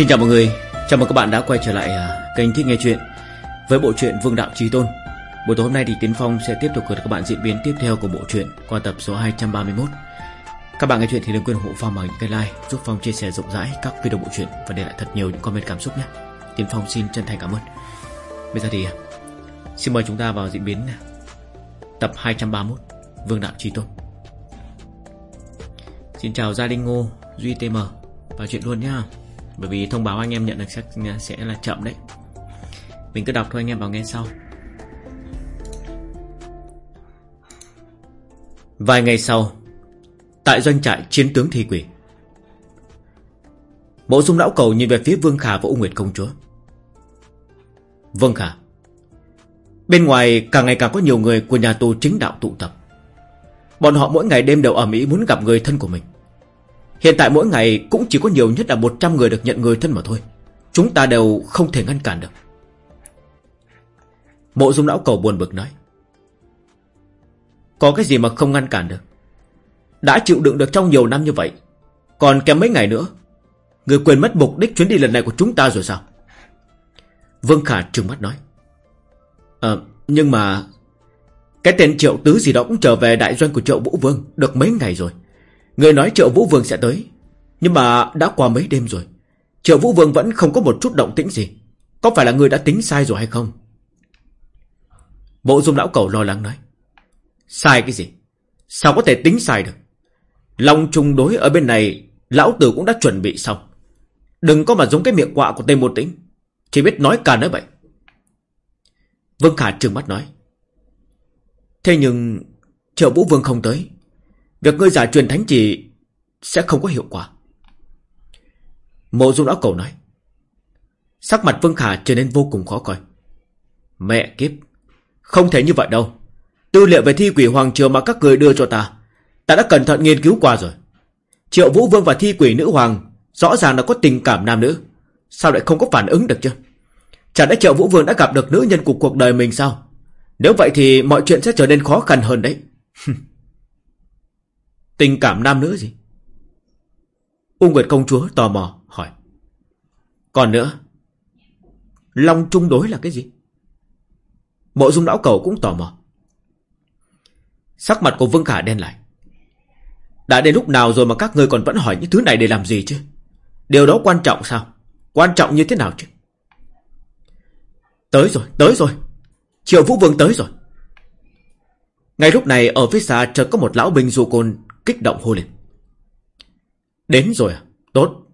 Xin chào mọi người, chào mừng các bạn đã quay trở lại à, kênh Thích Nghe Chuyện Với bộ truyện Vương Đạo Trí Tôn. Buổi tối hôm nay thì Tiến Phong sẽ tiếp tục gửi các bạn diễn biến tiếp theo của bộ truyện qua tập số 231 Các bạn nghe chuyện thì đừng quên ủng hộ Phong bằng những cái like Giúp Phong chia sẻ rộng rãi các video bộ truyện và để lại thật nhiều những comment cảm xúc nhé. Tiến Phong xin chân thành cảm ơn. Bây giờ thì à, xin mời chúng ta vào diễn biến tập 231 Vương Đạo Trí Tôn. Xin chào Gia Đình Ngô, Duy TM Vào chuyện luôn nhá. Bởi vì thông báo anh em nhận được sẽ, sẽ là chậm đấy. Mình cứ đọc thôi anh em vào nghe sau. Vài ngày sau Tại doanh trại chiến tướng thi quỷ Bộ dung lão cầu nhìn về phía Vương Khả và U Nguyệt Công Chúa. Vương Khả Bên ngoài càng ngày càng có nhiều người của nhà tù chính đạo tụ tập. Bọn họ mỗi ngày đêm đều ở Mỹ muốn gặp người thân của mình. Hiện tại mỗi ngày cũng chỉ có nhiều nhất là 100 người được nhận người thân mà thôi. Chúng ta đều không thể ngăn cản được. Mộ dung lão cầu buồn bực nói, Có cái gì mà không ngăn cản được? Đã chịu đựng được trong nhiều năm như vậy, Còn kém mấy ngày nữa, Người quên mất mục đích chuyến đi lần này của chúng ta rồi sao? Vương Khả trừng mắt nói Ờ nhưng mà Cái tên triệu tứ gì đó cũng trở về đại doanh của triệu Vũ Vương Được mấy ngày rồi. Người nói triệu Vũ Vương sẽ tới. Nhưng mà đã qua mấy đêm rồi. Triệu Vũ Vương vẫn không có một chút động tĩnh gì. Có phải là người đã tính sai rồi hay không? Bộ dung lão cầu lo lắng nói. Sai cái gì? Sao có thể tính sai được? Lòng trùng đối ở bên này, Lão tử cũng đã chuẩn bị xong. Đừng có mà giống cái miệng quạ của Tây Môn Tĩnh. Chỉ biết nói cả nói vậy Vương Khả trừng mắt nói. Thế nhưng Triệu Vũ Vương không tới. Việc ngươi giả truyền thánh chỉ Sẽ không có hiệu quả. Mộ dung lão cầu nói, Sắc mặt Vương Khả trở nên vô cùng khó coi. Mẹ kiếp, Không thể như vậy đâu. Tư liệu về thi quỷ hoàng triều mà các người đưa cho ta Ta đã cẩn thận nghiên cứu qua rồi. Triệu Vũ Vương và thi quỷ nữ hoàng Rõ ràng là có tình cảm nam nữ, Sao lại không có phản ứng được chứ? Chả lẽ Triệu Vũ Vương đã gặp được nữ nhân của cuộc đời mình sao? Nếu vậy thì mọi chuyện sẽ trở nên khó khăn hơn đấy. Tình cảm nam nữ gì? U Nguyệt công chúa tò mò hỏi. Còn nữa Long trung đối là cái gì? Mộ dung lão cầu cũng tò mò. Sắc mặt của Vương Khả đen lại. Đã đến lúc nào rồi mà các ngươi còn vẫn hỏi những thứ này để làm gì chứ? Điều đó quan trọng sao? Quan trọng như thế nào chứ? Tới rồi, tới rồi. Triệu Vũ Vương tới rồi. Ngay lúc này ở phía xa chợt có một lão binh du côn kích động hô lên. Đến rồi à? Tốt.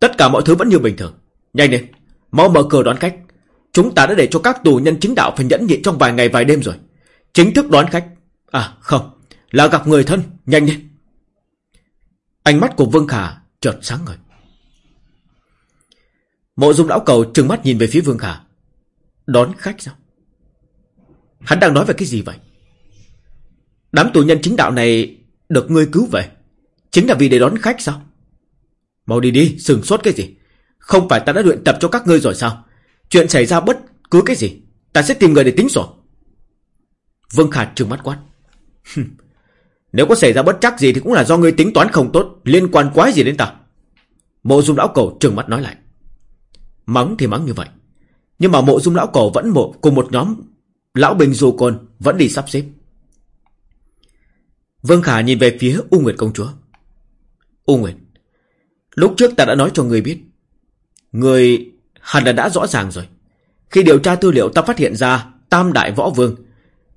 Tất cả mọi thứ vẫn như bình thường. Nhanh lên, mau mở cửa đón khách. Chúng ta đã để cho các tù nhân chính đạo phải nhẫn nhịn trong vài ngày vài đêm rồi. Chính thức đón khách. À không, là gặp người thân. Nhanh lên. Ánh mắt của Vương Khả chợt sáng ngời. Mộ dung lão cầu trừng mắt nhìn về phía Vương Khả. Đón khách sao? Hắn đang nói về cái gì vậy? Đám tù nhân chính đạo này được ngươi cứu về. Chính là vì để đón khách sao? Mau đi đi, sừng sốt cái gì? Không phải ta đã luyện tập cho các ngươi rồi sao? Chuyện xảy ra bất cứ cái gì, Ta sẽ tìm người để tính sổ. Vương Khả trừng mắt quát. Nếu có xảy ra bất chắc gì Thì cũng là do ngươi tính toán không tốt, Liên quan quái gì đến ta? Mộ dung lão cầu trừng mắt nói lại. Mắng thì mắng như vậy. Nhưng mà mộ dung lão cầu vẫn mộ cùng một nhóm Lão bình dù côn vẫn đi sắp xếp. Vương Khả nhìn về phía U Nguyệt công chúa. U Nguyệt, lúc trước ta đã nói cho người biết. Người hẳn là đã rõ ràng rồi. Khi điều tra tư liệu ta phát hiện ra Tam Đại Võ Vương,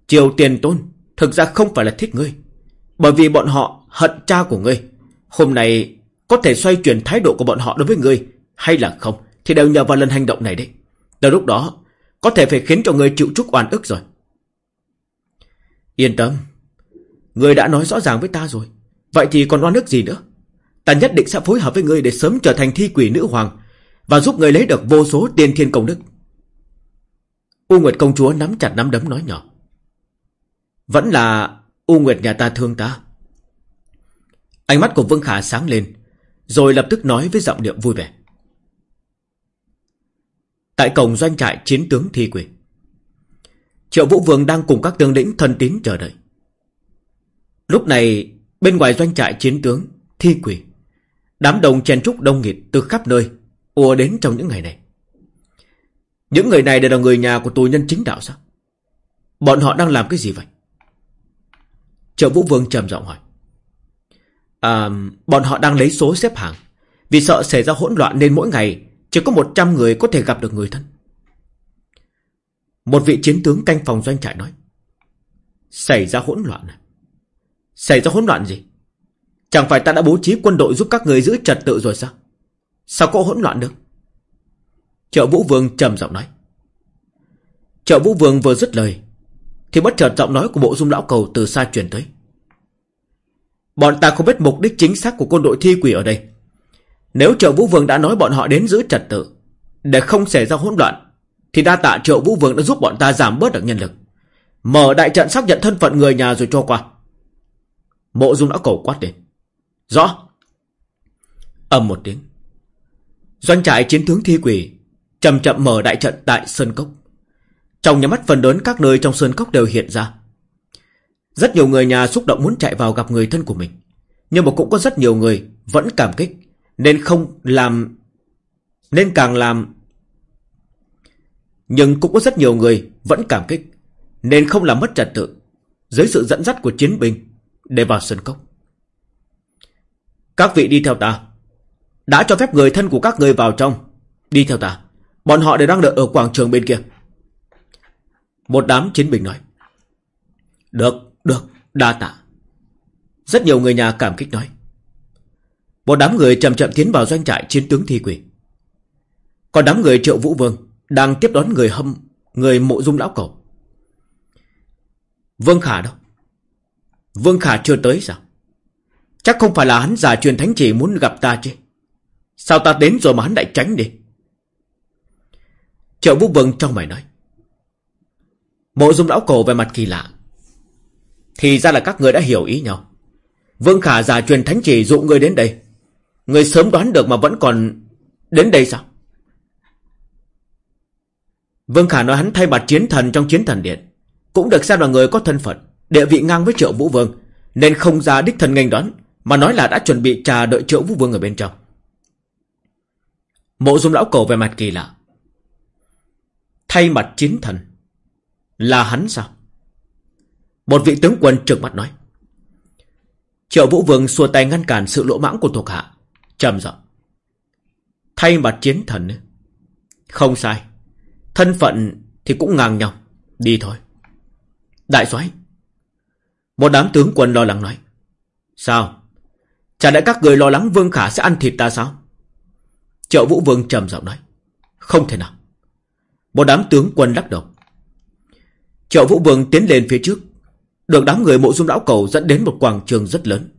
Triều Tiền Tôn thực ra không phải là thích ngươi. Bởi vì bọn họ hận cha của ngươi. Hôm nay có thể xoay chuyển thái độ của bọn họ đối với ngươi hay là không thì đều nhờ vào lần hành động này đấy. Từ lúc đó có thể phải khiến cho ngươi chịu chút oan ức rồi. Yên tâm, Người đã nói rõ ràng với ta rồi. Vậy thì còn oan ức gì nữa? Ta nhất định sẽ phối hợp với người để sớm trở thành thi quỷ nữ hoàng Và giúp người lấy được vô số tiền thiên công đức. U Nguyệt công chúa nắm chặt nắm đấm nói nhỏ. Vẫn là U Nguyệt nhà ta thương ta. Ánh mắt của Vương Khả sáng lên, Rồi lập tức nói với giọng điệu vui vẻ. Tại cổng doanh trại chiến tướng thi quỷ, Triệu Vũ Vương đang cùng các tướng lĩnh thân tín chờ đợi. Lúc này bên ngoài doanh trại chiến tướng Thi quỷ Đám đồng chen trúc đông nghịt từ khắp nơi ùa đến trong những ngày này. Những người này đều là người nhà của tù nhân chính đạo sao? Bọn họ đang làm cái gì vậy? trợ Vũ Vương trầm giọng hỏi. À, bọn họ đang lấy số xếp hàng. Vì sợ xảy ra hỗn loạn nên mỗi ngày chỉ có 100 người có thể gặp được người thân. Một vị chiến tướng canh phòng doanh trại nói. Xảy ra hỗn loạn này Xảy ra hỗn loạn gì? Chẳng phải ta đã bố trí quân đội giúp các người giữ trật tự rồi sao? Sao có hỗn loạn được? Trợ Vũ Vương trầm giọng nói. Trợ Vũ Vương vừa dứt lời thì bất chợt giọng nói của bộ dung lão cầu từ xa truyền tới. Bọn ta không biết mục đích chính xác của quân đội thi quỷ ở đây. Nếu trợ Vũ Vương đã nói bọn họ đến giữ trật tự, để không xảy ra hỗn loạn, thì đa tạ trợ Vũ Vương đã giúp bọn ta giảm bớt được nhân lực. Mở đại trận xác nhận thân phận người nhà rồi cho qua. Mộ dung lão cầu quát lên. Rõ. Âm một tiếng. Doanh trại chiến tướng thi quỷ chậm chậm mở đại trận tại Sơn Cốc. Trong nhà mắt phần lớn các nơi trong Sơn Cốc đều hiện ra. Rất nhiều người nhà xúc động muốn chạy vào gặp người thân của mình. Nhưng mà cũng có rất nhiều người vẫn cảm kích. Nên không làm... Nên càng làm... Nhưng cũng có rất nhiều người vẫn cảm kích. Nên không làm mất trật tự. Dưới sự dẫn dắt của chiến binh. Để vào sân Cốc. Các vị đi theo ta. Đã cho phép người thân của các người vào trong. Đi theo ta. Bọn họ đều đang đợi ở quảng trường bên kia. Một đám chiến binh nói. Được, được, đa tạ. Rất nhiều người nhà cảm kích nói. Một đám người chậm chậm tiến vào doanh trại chiến tướng thi quỷ. Còn đám người triệu vũ vương đang tiếp đón người hâm, người mộ dung lão cầu. Vương Khả đâu? Vương Khả chưa tới sao? Chắc không phải là hắn giả truyền thánh chỉ muốn gặp ta chứ. Sao ta đến rồi mà hắn lại tránh đi? Triệu Vũ Vương trong mày nói. Mộ dung lão cổ về mặt kỳ lạ. Thì ra là các người đã hiểu ý nhau. Vương Khả giả truyền thánh chỉ dụ người đến đây. Người sớm đoán được mà vẫn còn đến đây sao? Vương Khả nói hắn thay mặt chiến thần trong chiến thần điện. Cũng được xem là người có thân phận, địa vị ngang với triệu vũ vương. Nên không ra đích thần nghênh đón, mà nói là đã chuẩn bị trà đợi triệu vũ vương ở bên trong. Mộ dung lão cầu về mặt kỳ lạ. Thay mặt chiến thần. Là hắn sao? Một vị tướng quân trợn mắt nói. Triệu Vũ Vương xua tay ngăn cản sự lỗ mãng của thuộc hạ. trầm giọng. Thay mặt chiến thần Không sai. Thân phận thì cũng ngang nhau. Đi thôi. Đại soái một đám tướng quân lo lắng nói. Sao? Chả lẽ các người lo lắng Vương Khả sẽ ăn thịt ta sao? Triệu Vũ Vương trầm giọng nói. Không thể nào. Một đám tướng quân lắc đầu. Triệu Vũ Vương tiến lên phía trước. Được đám người mộ dung lão cầu dẫn đến một quảng trường rất lớn.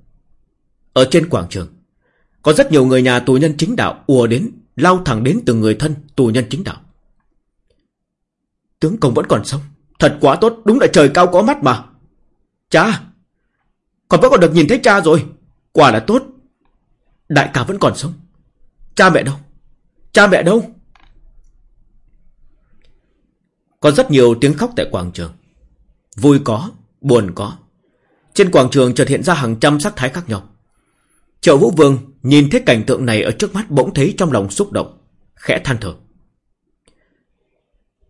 Ở trên quảng trường, có rất nhiều người nhà tù nhân chính đạo ùa đến, lao thẳng đến từng người thân tù nhân chính đạo. Tướng công vẫn còn sống. Thật quá tốt, đúng là trời cao có mắt mà. Cha! Còn vẫn còn được nhìn thấy cha rồi. Quả là tốt. Đại ca vẫn còn sống. Cha mẹ đâu? Cha mẹ đâu? Có rất nhiều tiếng khóc tại quảng trường. Vui có, buồn có. Trên quảng trường chợt hiện ra hàng trăm sắc thái khác nhau. Triệu Vũ Vương nhìn thấy cảnh tượng này ở trước mắt bỗng thấy trong lòng xúc động, khẽ than thở.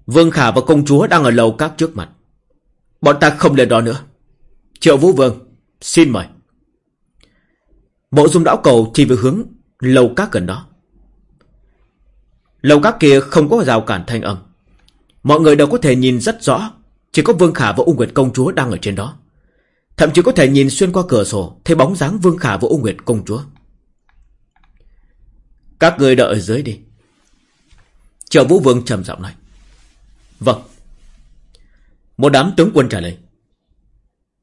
Vương Khả và công chúa đang ở lầu các trước mặt. Bọn ta không lên đó nữa. Triệu Vũ Vương, xin mời. Bộ dung đảo cầu chỉ về hướng lầu các gần đó. Lầu các kia không có rào cản thanh âm. Mọi người đều có thể nhìn rất rõ Chỉ có Vương Khả và U Nguyệt Công Chúa đang ở trên đó Thậm chí có thể nhìn xuyên qua cửa sổ Thấy bóng dáng Vương Khả và U Nguyệt Công Chúa Các người đợi ở dưới đi Triệu Vũ Vương trầm giọng nói Vâng Một đám tướng quân trả lời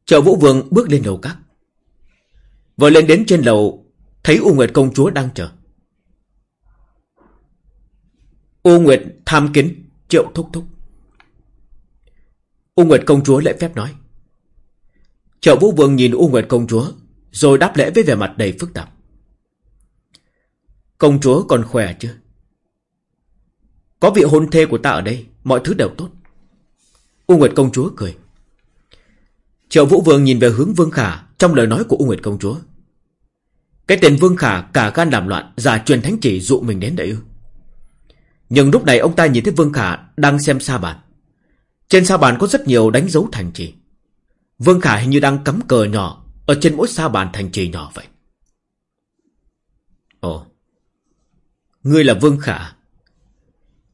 Triệu Vũ Vương bước lên lầu các Vừa lên đến trên lầu Thấy U Nguyệt Công Chúa đang chờ U Nguyệt tham kiến Triệu Thúc Thúc U Nguyệt công chúa lễ phép nói. Triệu Vũ Vương nhìn U Nguyệt công chúa, rồi đáp lễ với vẻ mặt đầy phức tạp. Công chúa còn khỏe chưa? Có vị hôn thê của ta ở đây, mọi thứ đều tốt. U Nguyệt công chúa cười. Triệu Vũ Vương nhìn về hướng Vương Khả trong lời nói của U Nguyệt công chúa. Cái tên Vương Khả cả gan làm loạn, giả truyền thánh chỉ dụ mình đến đây ư? Nhưng lúc này ông ta nhìn thấy Vương Khả đang xem sa bàn. Trên sa bàn có rất nhiều đánh dấu thành trì. Vương Khả hình như đang cắm cờ nhỏ ở trên mỗi sa bàn thành trì nhỏ vậy. Ồ, ngươi là Vương Khả.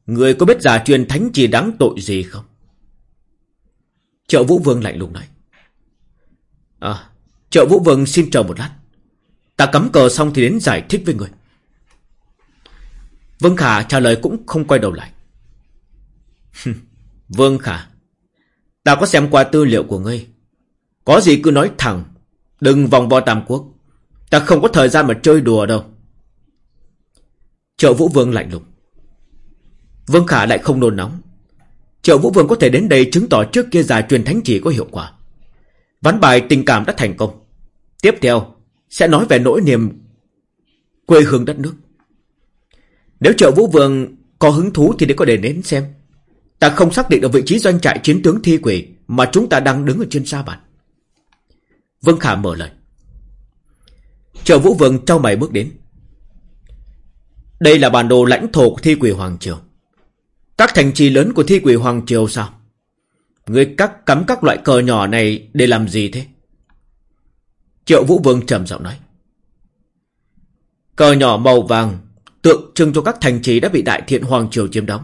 Ngươi có biết giả truyền thánh chỉ đáng tội gì không? Triệu Vũ Vương lạnh lùng nói. À, Triệu Vũ Vương xin chờ một lát. Ta cắm cờ xong thì đến giải thích với người. Vương Khả trả lời cũng không quay đầu lại. Vương Khả, ta có xem qua tư liệu của ngươi. Có gì cứ nói thẳng, đừng vòng vo tam quốc. Ta không có thời gian mà chơi đùa đâu. Triệu Vũ Vương lạnh lùng. Vương Khả lại không nôn nóng. Triệu Vũ Vương có thể đến đây chứng tỏ trước kia giải truyền thánh chỉ có hiệu quả. Ván bài tình cảm đã thành công. Tiếp theo, sẽ nói về nỗi niềm quê hương đất nước. Nếu trợ Vũ Vương có hứng thú thì để có để đến xem. Ta không xác định được vị trí doanh trại chiến tướng thi quỷ mà chúng ta đang đứng ở trên sa bàn. Vương Khả mở lời. Trợ Vũ Vương trao mày bước đến. Đây là bản đồ lãnh thổ của thi quỷ Hoàng Triều. Các thành trì lớn của thi quỷ Hoàng Triều sao? Người cắt cắm các loại cờ nhỏ này để làm gì thế? Triệu Vũ Vương trầm giọng nói. Cờ nhỏ màu vàng tượng trưng cho các thành trì đã bị Đại Thiện Hoàng Triều chiếm đóng.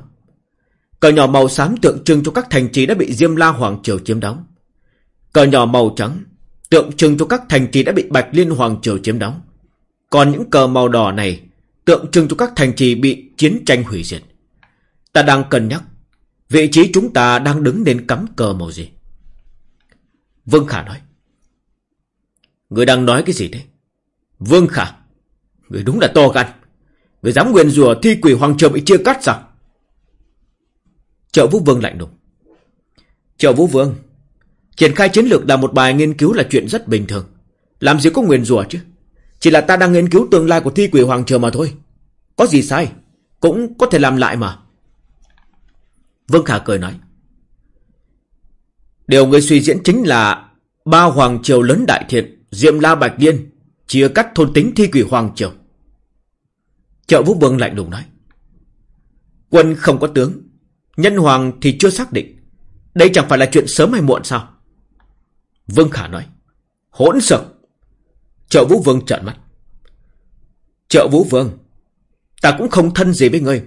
Cờ nhỏ màu xám tượng trưng cho các thành trì đã bị Diêm La Hoàng Triều chiếm đóng. Cờ nhỏ màu trắng tượng trưng cho các thành trì đã bị Bạch Liên Hoàng Triều chiếm đóng. Còn những cờ màu đỏ này tượng trưng cho các thành trì bị chiến tranh hủy diệt. Ta đang cân nhắc vị trí chúng ta đang đứng nên cắm cờ màu gì. Vương Khả nói. Người đang nói cái gì thế? Vương Khả. Người đúng là to gan. Người dám nguyền rủa thi quỷ hoàng triều bị chia cắt sao? Trợ Vũ Vương lạnh lùng. Trợ Vũ Vương. Triển khai chiến lược là một bài nghiên cứu là chuyện rất bình thường. Làm gì có nguyền rủa chứ? Chỉ là ta đang nghiên cứu tương lai của thi quỷ hoàng triều mà thôi. Có gì sai? Cũng có thể làm lại mà. Vương Khả cười nói. Điều người suy diễn chính là ba hoàng triều lớn đại thiện, Diệm La Bạch Liên, chia cắt thôn tính thi quỷ hoàng triều. Trợ Vũ Vương lạnh lùng nói. Quân không có tướng, nhân hoàng thì chưa xác định. Đây chẳng phải là chuyện sớm hay muộn sao? Vương Khả nói. Hỗn sợ Trợ Vũ Vương trợn mắt. Trợ Vũ Vương, ta cũng không thân gì với ngươi.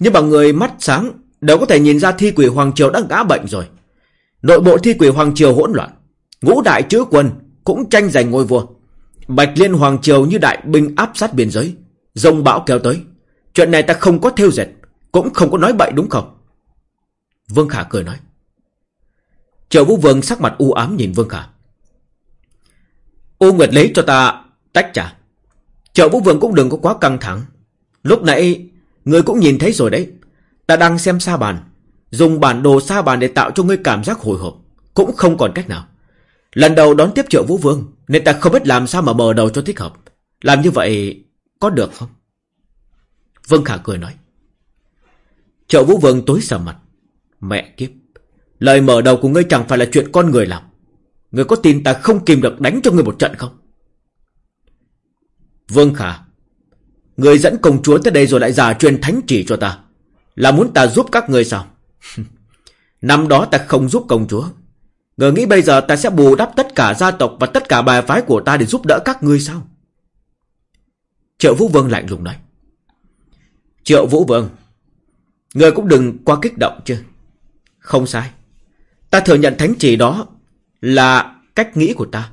Nhưng mà người mắt sáng đều có thể nhìn ra thi quỷ Hoàng Triều đã ngã bệnh rồi. Nội bộ thi quỷ Hoàng Triều hỗn loạn. Ngũ đại chữ quân cũng tranh giành ngôi vua. Bạch Liên Hoàng Triều như đại binh áp sát biên giới. rông bão kéo tới. Chuyện này ta không có thêu dệt. Cũng không có nói bậy đúng không? Vương Khả cười nói. Triệu Vũ Vương sắc mặt u ám nhìn Vương Khả. U Nguyệt lấy cho ta tách trà. Triệu Vũ Vương cũng đừng có quá căng thẳng. Lúc nãy, người cũng nhìn thấy rồi đấy. Ta đang xem sa bàn. Dùng bản đồ sa bàn để tạo cho ngươi cảm giác hồi hộp. Cũng không còn cách nào. Lần đầu đón tiếp Triệu Vũ Vương, nên ta không biết làm sao mà mở đầu cho thích hợp. Làm như vậy có được không? Vương Khả cười nói. Triệu Vũ Vương tối sầm mặt. Mẹ kiếp. Lời mở đầu của ngươi chẳng phải là chuyện con người làm. Ngươi có tin ta không kìm được đánh cho ngươi một trận không? Vương Khả. Ngươi dẫn công chúa tới đây rồi lại giả truyền thánh chỉ cho ta. Là muốn ta giúp các người sao? Năm đó ta không giúp công chúa. ngờ nghĩ bây giờ ta sẽ bù đắp tất cả gia tộc và tất cả bài phái của ta để giúp đỡ các ngươi sao? Triệu Vũ Vương lạnh lùng nói. Triệu Vũ Vương. người cũng đừng quá kích động chứ. Không sai. Ta thừa nhận thánh chỉ đó là cách nghĩ của ta.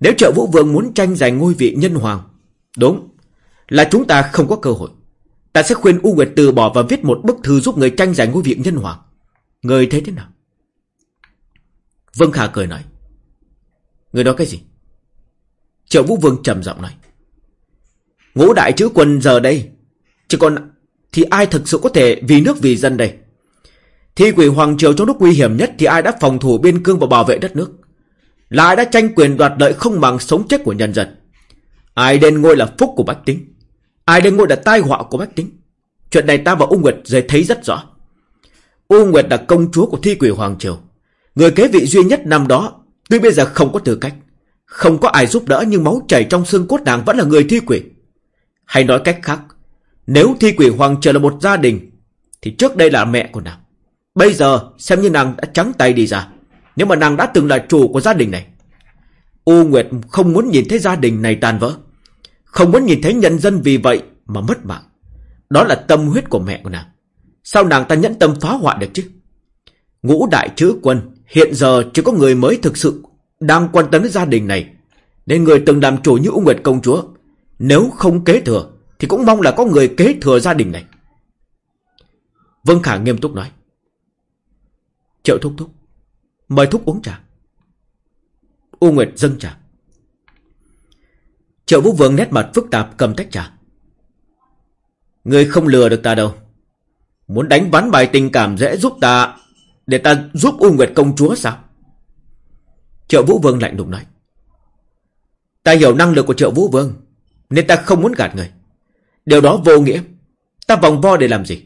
Nếu triệu vũ vương muốn tranh giành ngôi vị nhân hoàng, đúng, là chúng ta không có cơ hội. Ta sẽ khuyên U Nguyệt từ bỏ và viết một bức thư giúp người tranh giành ngôi vị nhân hoàng. Người thấy thế nào? Vương Khả cười nói. Người nói cái gì? Triệu Vũ Vương trầm giọng nói. Ngũ đại chữ quân giờ đây, chỉ còn thì ai thực sự có thể vì nước vì dân đây? Thi quỷ Hoàng Triều trong lúc nguy hiểm nhất thì ai đã phòng thủ biên cương và bảo vệ đất nước? Là ai đã tranh quyền đoạt lợi không bằng sống chết của nhân dân? Ai đen ngôi là phúc của Bách Tính? Ai đây ngồi là tai họa của Bách Tính? Chuyện này ta và U Nguyệt dễ thấy rất rõ. U Nguyệt là công chúa của thi quỷ Hoàng Triều. Người kế vị duy nhất năm đó, tuy bây giờ không có tư cách, không có ai giúp đỡ nhưng máu chảy trong xương cốt nàng vẫn là người thi quỷ. Hay nói cách khác, nếu thi quỷ Hoàng Triều là một gia đình, Thì trước đây là mẹ của nàng Bây giờ xem như nàng đã trắng tay đi ra Nhưng mà nàng đã từng là chủ của gia đình này U Nguyệt không muốn nhìn thấy gia đình này tan vỡ không muốn nhìn thấy nhân dân vì vậy mà mất mạng. Đó là tâm huyết của mẹ của nàng. Sao nàng ta nhẫn tâm phá hoại được chứ? Ngũ đại chữ quân, Hiện giờ chỉ có người mới thực sự Đang quan tâm đến gia đình này. Nên người từng làm chủ như Ung Nguyệt công chúa, Nếu không kế thừa, Thì cũng mong là có người kế thừa gia đình này. Vân Khả nghiêm túc nói. Triệu thúc thúc, Mời thúc uống trà. U Nguyệt dâng trà. Triệu Vũ Vương nét mặt phức tạp cầm tách trà. Người không lừa được ta đâu. Muốn đánh ván bài tình cảm dễ giúp ta, Để ta giúp U Nguyệt công chúa sao? Triệu Vũ Vương lạnh lùng nói. Ta hiểu năng lực của Triệu Vũ Vương, Nên ta không muốn gạt người. Điều đó vô nghĩa. Ta vòng vo để làm gì?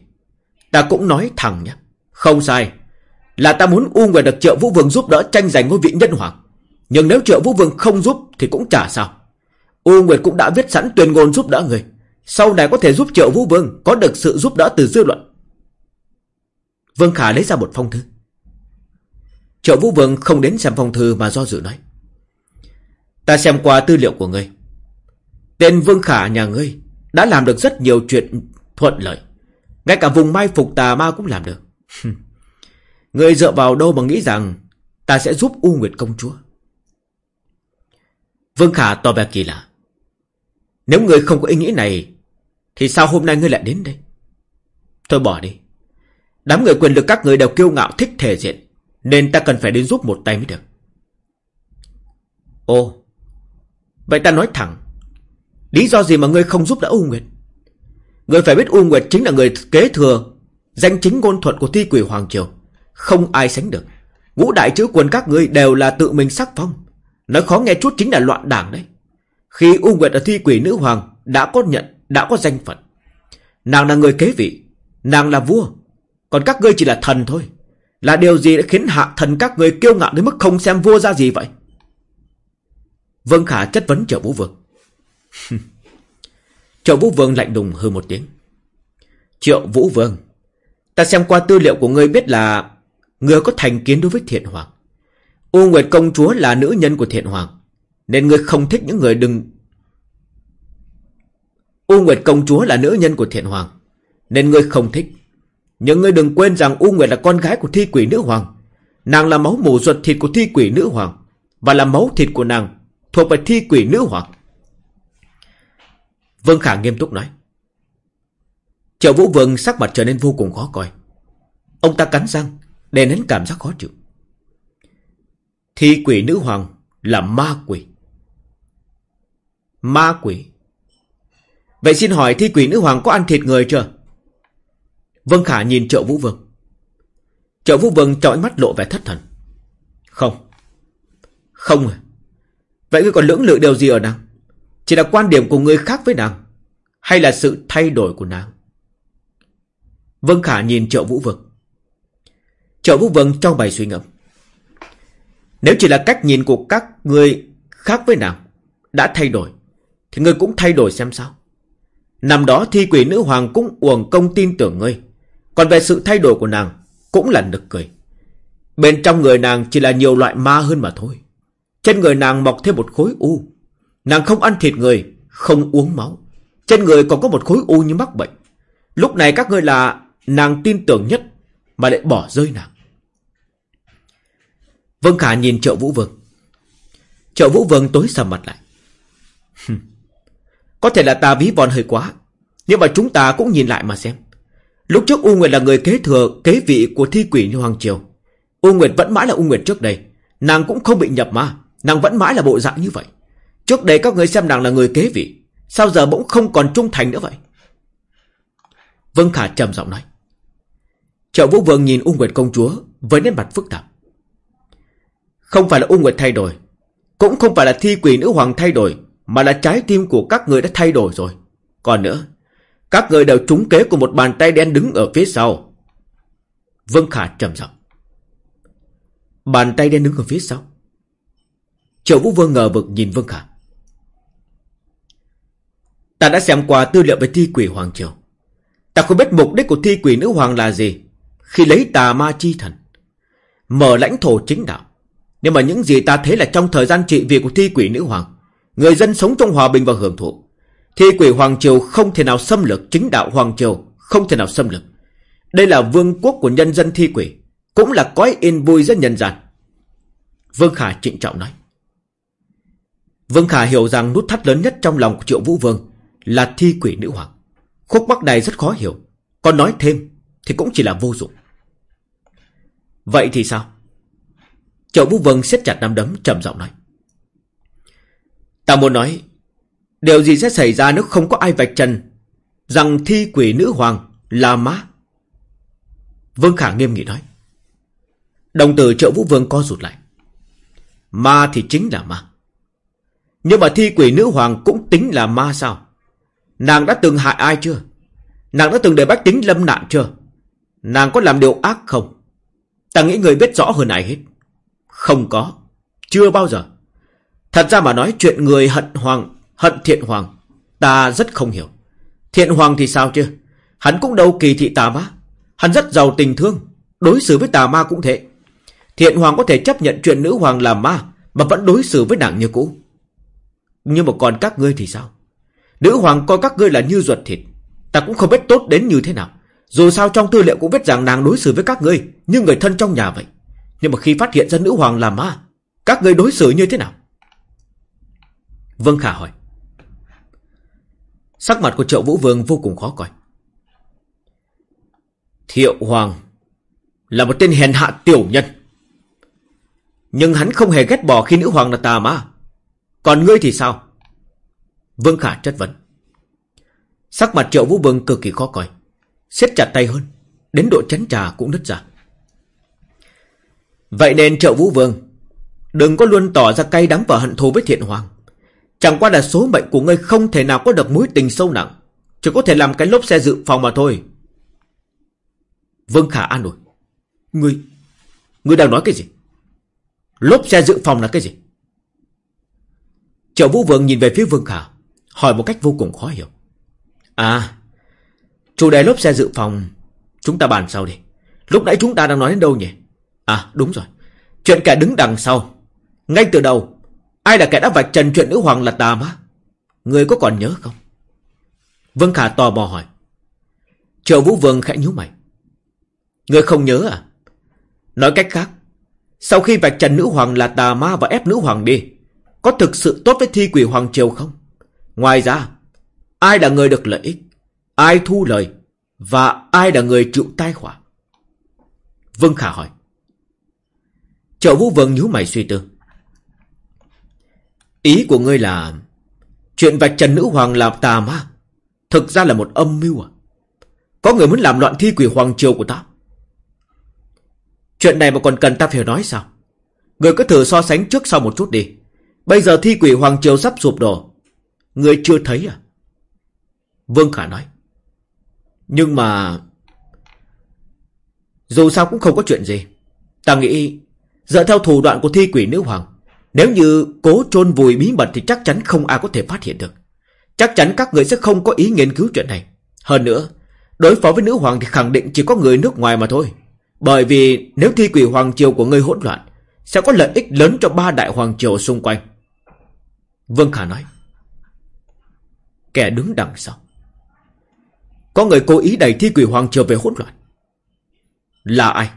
Ta cũng nói thẳng nhé. Không sai. Là ta muốn U Nguyệt được Triệu Vũ Vương giúp đỡ tranh giành ngôi vị nhân hoàng. Nhưng nếu Triệu Vũ Vương không giúp Thì cũng chả sao. U Nguyệt cũng đã viết sẵn tuyên ngôn giúp đỡ người. Sau này có thể giúp Triệu Vũ Vương Có được sự giúp đỡ từ dư luận. Vương Khả lấy ra một phong thư. Triệu Vũ Vương không đến xem phong thư Mà do dự nói, Ta xem qua tư liệu của ngươi. Tên Vương Khả nhà ngươi Đã làm được rất nhiều chuyện thuận lợi. Ngay cả vùng mai phục tà ma cũng làm được. Ngươi dựa vào đâu mà nghĩ rằng Ta sẽ giúp U Nguyệt công chúa? Vương Khả tỏ vẻ kỳ lạ. Nếu ngươi không có ý nghĩ này, Thì sao hôm nay ngươi lại đến đây? Thôi bỏ đi. Đám người quyền lực các người đều kiêu ngạo, thích thể diện, Nên ta cần phải đến giúp một tay mới được. Ồ Vậy ta nói thẳng, Lý do gì mà ngươi không giúp đỡ U Nguyệt? Ngươi phải biết U Nguyệt chính là người kế thừa Danh chính ngôn thuận của thi quỷ Hoàng Triều. Không ai sánh được. Ngũ đại chữ quân các ngươi đều là tự mình sắc phong. Nói khó nghe chút chính là loạn đảng đấy. Khi U Nguyệt ở thi quỷ nữ hoàng Đã có nhận, đã có danh phận. Nàng là người kế vị Nàng là vua Còn các ngươi chỉ là thần thôi. Là điều gì đã khiến hạ thần các ngươi kiêu ngạo đến mức không xem vua ra gì vậy? Vân Khả chất vấn Triệu Vũ Vương. Triệu Vũ Vương lạnh đùng hư một tiếng. Triệu Vũ Vương Ta xem qua tư liệu của ngươi biết là Ngươi có thành kiến đối với thiện hoàng. U Nguyệt công chúa là nữ nhân của thiện hoàng. Nên ngươi không thích những người đừng U Nguyệt công chúa là nữ nhân của thiện hoàng. Nên ngươi không thích. Nhưng ngươi đừng quên rằng U Nguyệt là con gái của thi quỷ nữ hoàng. Nàng là máu mù ruột thịt của thi quỷ nữ hoàng. Và là máu thịt của nàng Thuộc về thi quỷ nữ hoàng. Vương Khả nghiêm túc nói. Triệu Vũ Vương sắc mặt trở nên vô cùng khó coi. Ông ta cắn răng, Đè nén cảm giác khó chịu. Thi quỷ nữ hoàng là ma quỷ. Ma quỷ. Vậy xin hỏi thi quỷ nữ hoàng có ăn thịt người chưa? Vân Khả nhìn triệu Vũ Vương. Triệu Vũ Vương trọi mắt lộ vẻ thất thần. Không. Không à. Vậy ngươi còn lưỡng lự điều gì ở nàng? Chỉ là quan điểm của người khác với nàng, Hay là sự thay đổi của nàng? Vân Khả nhìn Triệu Vũ Vương. Triệu Vũ Vương trong bài suy ngẫm. Nếu chỉ là cách nhìn của các người khác với nàng, Đã thay đổi thì ngươi cũng thay đổi xem sao. Năm đó thi quỷ nữ hoàng cũng uổng công tin tưởng ngươi. Còn về sự thay đổi của nàng Cũng là nực cười. Bên trong người nàng chỉ là nhiều loại ma hơn mà thôi. Trên người nàng mọc thêm một khối u. Nàng không ăn thịt người, Không uống máu. Trên người còn có một khối u như mắc bệnh. Lúc này các ngươi là nàng tin tưởng nhất Mà lại bỏ rơi nàng. Vân Khả nhìn Triệu Vũ Vương. Triệu Vũ Vương tối sầm mặt lại. Có thể là ta ví von hơi quá, Nhưng mà chúng ta cũng nhìn lại mà xem. Lúc trước U Nguyệt là người kế thừa, Kế vị của thi quỷ như Hoàng Triều. U Nguyệt vẫn mãi là U Nguyệt trước đây. Nàng cũng không bị nhập ma, Nàng vẫn mãi là bộ dạng như vậy. Trước đây các người xem nàng là người kế vị, Sao giờ bỗng không còn trung thành nữa vậy? Vân Khả trầm giọng nói. Triệu Vũ Vương nhìn U Nguyệt công chúa Với nét mặt phức tạp. Không phải là U Nguyệt thay đổi, Cũng không phải là thi quỷ nữ hoàng thay đổi mà là trái tim của các người đã thay đổi rồi. Còn nữa, Các người đều trúng kế của một bàn tay đen đứng ở phía sau. Vương Khả trầm giọng. Bàn tay đen đứng ở phía sau. Triệu Vũ Vương ngờ vực nhìn Vương Khả. Ta đã xem qua tư liệu về thi quỷ Hoàng Triều. Ta không biết mục đích của thi quỷ nữ hoàng là gì Khi lấy tà ma chi thần, Mở lãnh thổ chính đạo. Nhưng mà những gì ta thấy là trong thời gian trị việc của thi quỷ nữ hoàng Người dân sống trong hòa bình và hưởng thụ. Thi quỷ Hoàng Triều không thể nào xâm lược Chính đạo Hoàng Triều, không thể nào xâm lược. Đây là vương quốc của nhân dân thi quỷ, Cũng là cõi yên vui rất nhân gian. Vương Khả trịnh trọng nói. Vương Khả hiểu rằng nút thắt lớn nhất trong lòng của Triệu Vũ Vương Là thi quỷ nữ hoàng. Khúc mắc này rất khó hiểu. Còn nói thêm thì cũng chỉ là vô dụng. Vậy thì sao? Triệu Vũ Vương siết chặt nắm đấm, trầm giọng nói. Ta muốn nói, Điều gì sẽ xảy ra nếu không có ai vạch trần Rằng thi quỷ nữ hoàng là má Vương Khả nghiêm nghị nói. Đồng tử trợ vũ vương co rụt lại. Ma thì chính là ma. Nhưng mà thi quỷ nữ hoàng cũng tính là ma sao? Nàng đã từng hại ai chưa? Nàng đã từng để bách tính lâm nạn chưa? Nàng có làm điều ác không? Ta nghĩ người biết rõ hơn ai hết. Không có. Chưa bao giờ. Thật ra mà nói chuyện người hận hoàng, Hận thiện hoàng, Ta rất không hiểu. Thiện hoàng thì sao chứ? Hắn cũng đâu kỳ thị tà ma. Hắn rất giàu tình thương. Đối xử với tà ma cũng thế. Thiện hoàng có thể chấp nhận chuyện nữ hoàng làm ma, Mà vẫn đối xử với nàng như cũ. Nhưng mà còn các ngươi thì sao? Nữ hoàng coi các ngươi là như ruột thịt. Ta cũng không biết tốt đến như thế nào. Dù sao trong tư liệu cũng biết rằng nàng đối xử với các ngươi Như người thân trong nhà vậy. Nhưng mà khi phát hiện ra nữ hoàng làm ma, Các ngươi đối xử như thế nào? Vâng Khả hỏi. Sắc mặt của triệu vũ vương vô cùng khó coi. Thiệu Hoàng Là một tên hèn hạ tiểu nhân. Nhưng hắn không hề ghét bỏ khi nữ hoàng là tà ma. Còn ngươi thì sao? Vương Khả chất vấn. Sắc mặt triệu vũ vương cực kỳ khó coi. Siết chặt tay hơn, Đến độ chấn trà cũng nứt ra. Vậy nên triệu vũ vương, Đừng có luôn tỏ ra cay đắng và hận thù với thiện hoàng. Chẳng qua là số mệnh của ngươi không thể nào có được mối tình sâu nặng. Chỉ có thể làm cái lốp xe dự phòng mà thôi. Vương Khả an ủi. Ngươi Ngươi đang nói cái gì? Lốp xe dự phòng là cái gì? Triệu Vũ Vương nhìn về phía Vương Khả, Hỏi một cách vô cùng khó hiểu. À Chủ đề lốp xe dự phòng, Chúng ta bàn sau đi. Lúc nãy chúng ta đang nói đến đâu nhỉ? À đúng rồi. Chuyện kẻ đứng đằng sau. Ngay từ đầu Ai là kẻ đã vạch trần chuyện nữ hoàng là tà ma Người có còn nhớ không? Vương Khả tò mò hỏi. Triệu Vũ Vương khẽ nhíu mày. Người không nhớ à? Nói cách khác, Sau khi vạch trần nữ hoàng là tà ma và ép nữ hoàng đi, Có thực sự tốt với thi quỷ hoàng triều không? Ngoài ra, Ai là người được lợi ích, Ai thu lời Và ai là người chịu tai họa? Vương Khả hỏi. Triệu Vũ Vương nhíu mày suy tư. Ý của ngươi là, Chuyện vạch trần nữ hoàng là tà ma Thực ra là một âm mưu à? Có người muốn làm loạn thi quỷ hoàng triều của ta? Chuyện này mà còn cần ta phải nói sao? Người cứ thử so sánh trước sau một chút đi. Bây giờ thi quỷ hoàng triều sắp sụp đổ. Người chưa thấy à? Vương Khả nói. Nhưng mà, Dù sao cũng không có chuyện gì. Ta nghĩ, Dựa theo thủ đoạn của thi quỷ nữ hoàng nếu như cố trôn vùi bí mật thì chắc chắn không ai có thể phát hiện được. Chắc chắn các người sẽ không có ý nghiên cứu chuyện này. Hơn nữa, đối phó với nữ hoàng thì khẳng định chỉ có người nước ngoài mà thôi. Bởi vì nếu thi quỷ hoàng triều của ngươi hỗn loạn, sẽ có lợi ích lớn cho ba đại hoàng triều xung quanh. Vương Khả nói. Kẻ đứng đằng sau. Có người cố ý đẩy thi quỷ hoàng triều về hỗn loạn. Là ai?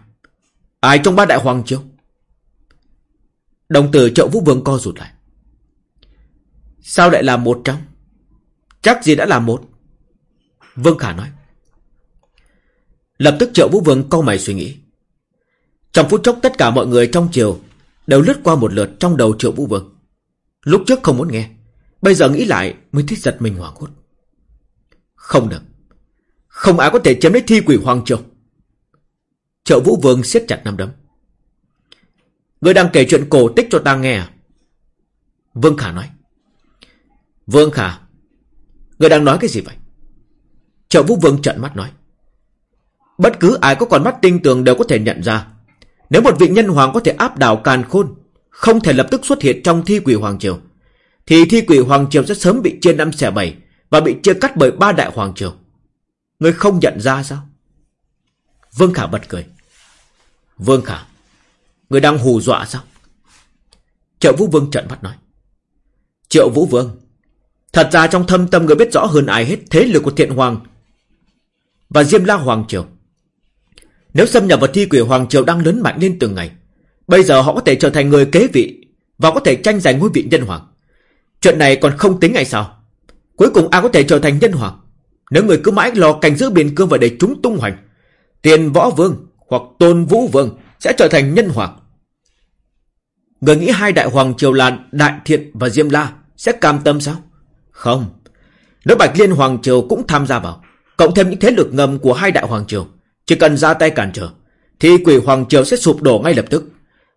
Ai trong ba đại hoàng triều? Đồng tử trợ vũ vương co rụt lại. Sao lại là một trong? Chắc gì đã là một. Vương Khả nói. Lập tức triệu vũ vương câu mày suy nghĩ. Trong phút chốc tất cả mọi người trong triều đều lướt qua một lượt trong đầu triệu vũ vương. Lúc trước không muốn nghe. Bây giờ nghĩ lại mới thích giật mình hoảng hốt. Không được. Không ai có thể chiếm lấy thi quỷ hoàng triều. Triệu vũ vương siết chặt nắm đấm. Ngươi đang kể chuyện cổ tích cho ta nghe à? Vương Khả nói. Vương Khả, ngươi đang nói cái gì vậy? Trợ Vũ Vương trợn mắt nói. Bất cứ ai có con mắt tinh tường đều có thể nhận ra. Nếu một vị nhân hoàng có thể áp đảo càn khôn, không thể lập tức xuất hiện trong thi quỷ hoàng triều, thì thi quỷ hoàng triều sẽ sớm bị chia năm xẻ bảy và bị chia cắt bởi ba đại hoàng triều. ngươi không nhận ra sao Vương Khả bật cười Vương Khả Người đang hù dọa sao? Triệu Vũ Vương trợn mắt nói. Triệu Vũ Vương, Thật ra trong thâm tâm người biết rõ hơn ai hết Thế lực của thiện hoàng Và Diêm La Hoàng Triều. Nếu xâm nhập vào thi quỷ Hoàng Triều đang lớn mạnh lên từng ngày, Bây giờ họ có thể trở thành người kế vị Và có thể tranh giành ngôi vị nhân hoàng. Chuyện này còn không tính ngày sao Cuối cùng ai có thể trở thành nhân hoàng? Nếu người cứ mãi lo cảnh giữ biên cương và để chúng tung hoành, Tiền võ vương Hoặc tôn vũ vương Sẽ trở thành nhân hoàng. Người nghĩ hai đại hoàng triều là Đại Thiện và Diêm La Sẽ cam tâm sao? Không. Nếu Bạch Liên Hoàng Triều cũng tham gia vào, Cộng thêm những thế lực ngầm của hai đại hoàng triều, Chỉ cần ra tay cản trở, Thì quỷ hoàng triều sẽ sụp đổ ngay lập tức.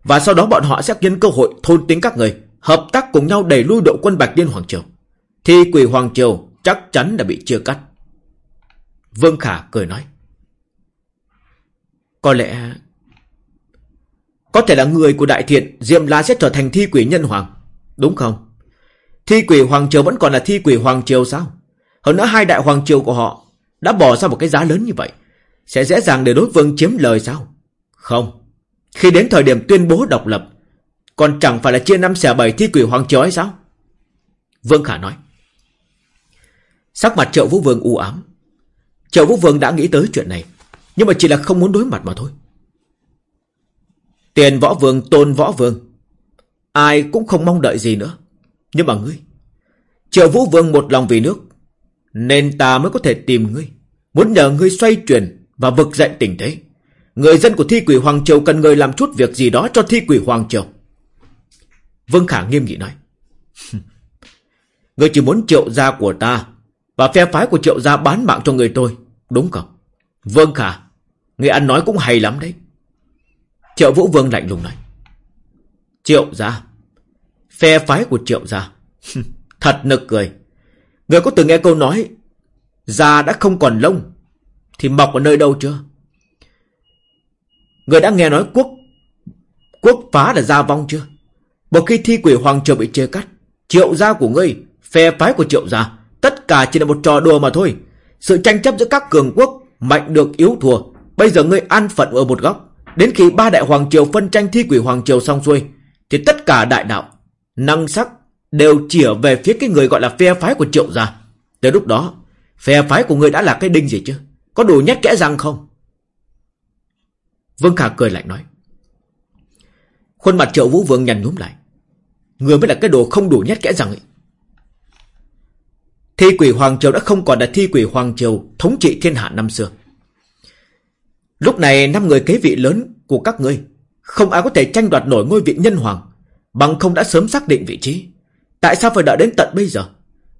Và sau đó bọn họ sẽ nhân cơ hội thôn tính các người, Hợp tác cùng nhau đẩy lui đội quân Bạch Liên Hoàng Triều. Thì quỷ hoàng triều chắc chắn đã bị chia cắt. Vương Khả cười nói, Có lẽ có thể là người của đại thiện, Diệm La sẽ trở thành thi quỷ nhân hoàng. Đúng không? Thi quỷ hoàng triều vẫn còn là thi quỷ hoàng triều sao? Hơn nữa hai đại hoàng triều của họ Đã bỏ ra một cái giá lớn như vậy. Sẽ dễ dàng để đối phương chiếm lời sao? Không. Khi đến thời điểm tuyên bố độc lập, Còn chẳng phải là chia năm xẻ bảy thi quỷ hoàng triều ấy sao? Vương Khả nói. Sắc mặt triệu vũ vương u ám. Triệu vũ vương đã nghĩ tới chuyện này, Nhưng mà chỉ là không muốn đối mặt mà thôi. Tiền võ vương tôn võ vương. Ai cũng không mong đợi gì nữa. Nhưng mà ngươi. Triệu vũ vương một lòng vì nước. Nên ta mới có thể tìm ngươi. Muốn nhờ ngươi xoay chuyển và vực dậy tình thế. Người dân của thi quỷ Hoàng Triều cần người làm chút việc gì đó cho thi quỷ Hoàng Triều. Vương Khả nghiêm nghị nói. người chỉ muốn triệu gia của ta và phe phái của triệu gia bán mạng cho người tôi. Đúng không? Vương Khả, người ăn nói cũng hay lắm đấy. Triệu Vũ Vương lạnh lùng nói. Triệu gia. Phe phái của triệu gia. Thật nực cười. Người có từng nghe câu nói, Già đã không còn lông, Thì mọc ở nơi đâu chưa Người đã nghe nói quốc Quốc phá là gia vong chưa Một khi thi quỷ hoàng triều bị chia cắt, Triệu gia của ngươi, Phe phái của triệu gia, Tất cả chỉ là một trò đùa mà thôi Sự tranh chấp giữa các cường quốc Mạnh được yếu thua Bây giờ ngươi an phận ở một góc Đến khi ba đại hoàng triều phân tranh thi quỷ hoàng triều xong xuôi, Thì tất cả đại đạo, Năng sắc đều chỉ về phía cái người gọi là phe phái của triệu gia. Tới lúc đó, Phe phái của người đã là cái đinh gì chứ? Có đủ nhét kẽ răng không? Vương Khả cười lạnh nói. Khuôn mặt triệu vũ vương nhằn nhúm lại. Người mới là cái đồ không đủ nhét kẽ răng ấy. Thi quỷ Hoàng Triều đã không còn là thi quỷ Hoàng Triều thống trị thiên hạ năm xưa. Lúc này năm người kế vị lớn của các ngươi, Không ai có thể tranh đoạt nổi ngôi vị nhân hoàng, Bằng không đã sớm xác định vị trí. Tại sao phải đợi đến tận bây giờ?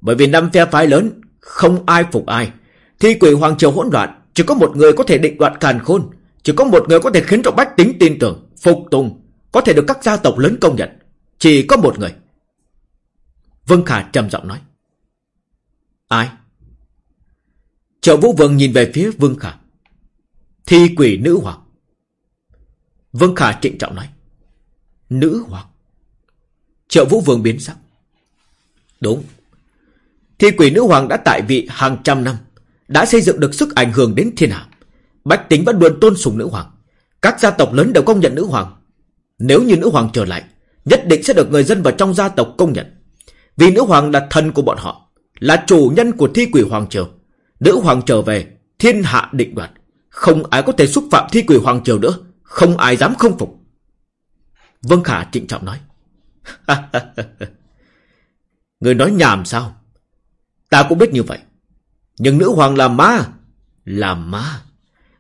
Bởi vì năm phe phái lớn, Không ai phục ai. Thi quỷ hoàng triều hỗn loạn, Chỉ có một người có thể định đoạt càn khôn, Chỉ có một người có thể khiến cho bách tính tin tưởng, Phục tùng, Có thể được các gia tộc lớn công nhận. Chỉ có một người. Vương Khả trầm giọng nói. Ai? Triệu Vũ Vương nhìn về phía Vương Khả. Thi quỷ nữ hoàng. Vương Khả trịnh trọng nói. Nữ hoàng. Triệu Vũ Vương biến sắc. Đúng. Thi quỷ nữ hoàng đã tại vị hàng trăm năm. Đã xây dựng được sức ảnh hưởng đến thiên hạ. Bách tính vẫn luôn tôn sùng nữ hoàng. Các gia tộc lớn đều công nhận nữ hoàng. Nếu như nữ hoàng trở lại, nhất định sẽ được người dân và trong gia tộc công nhận. Vì nữ hoàng là thân của bọn họ, là chủ nhân của thi quỷ hoàng triều. Nữ hoàng trở về, thiên hạ định đoạt. Không ai có thể xúc phạm thi quỷ Hoàng Triều nữa. Không ai dám không phục. Vân Khả trịnh trọng nói. Người nói nhảm sao? Ta cũng biết như vậy. Nhưng nữ hoàng là ma. Là ma.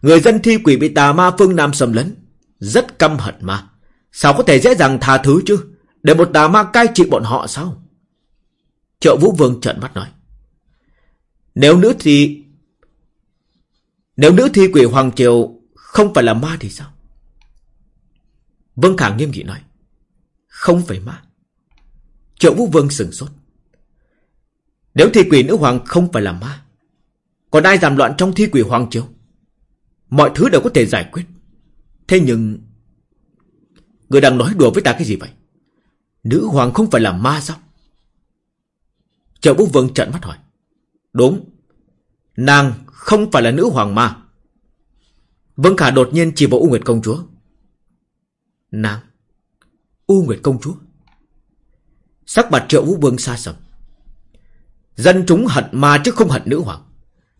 Người dân thi quỷ bị tà ma phương Nam xâm lấn. Rất căm hận ma. Sao có thể dễ dàng tha thứ chứ? Để một tà ma cai trị bọn họ sao? Trợ Vũ Vương trợn mắt nói. Nếu nữ thì nếu nữ thi quỷ Hoàng Triều không phải là ma thì sao? Vương Khả nghiêm nghị nói. Không phải ma. Triệu Vũ Vương sừng sốt. Nếu thi quỷ nữ hoàng không phải là ma, còn ai làm loạn trong thi quỷ Hoàng Triều? Mọi thứ đều có thể giải quyết. Thế nhưng... Người đang nói đùa với ta cái gì vậy? Nữ hoàng không phải là ma sao? Triệu Vũ Vương trận mắt hỏi. Đúng. Nàng không phải là nữ hoàng ma Vương Khả đột nhiên chỉ vào U Nguyệt công chúa. Nàng. U Nguyệt công chúa. Sắc mặt triệu vũ vương xa sầm. Dân chúng hận ma chứ không hận nữ hoàng.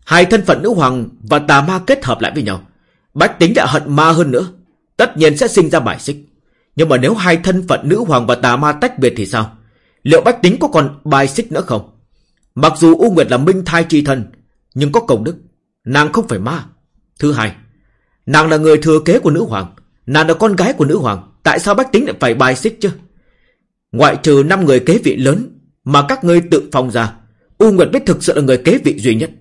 Hai thân phận nữ hoàng và tà ma kết hợp lại với nhau. Bách tính đã hận ma hơn nữa. Tất nhiên sẽ sinh ra bài xích. Nhưng mà nếu hai thân phận nữ hoàng và tà ma tách biệt thì sao? Liệu bách tính có còn bài xích nữa không? Mặc dù U Nguyệt là minh thai tri thân, Nhưng có công đức. Nàng không phải ma. Thứ hai, Nàng là người thừa kế của nữ hoàng. Nàng là con gái của nữ hoàng. Tại sao bách tính lại phải bài xích chứ? Ngoại trừ năm người kế vị lớn Mà các ngươi tự phong ra, U Nguyệt Bích thực sự là người kế vị duy nhất.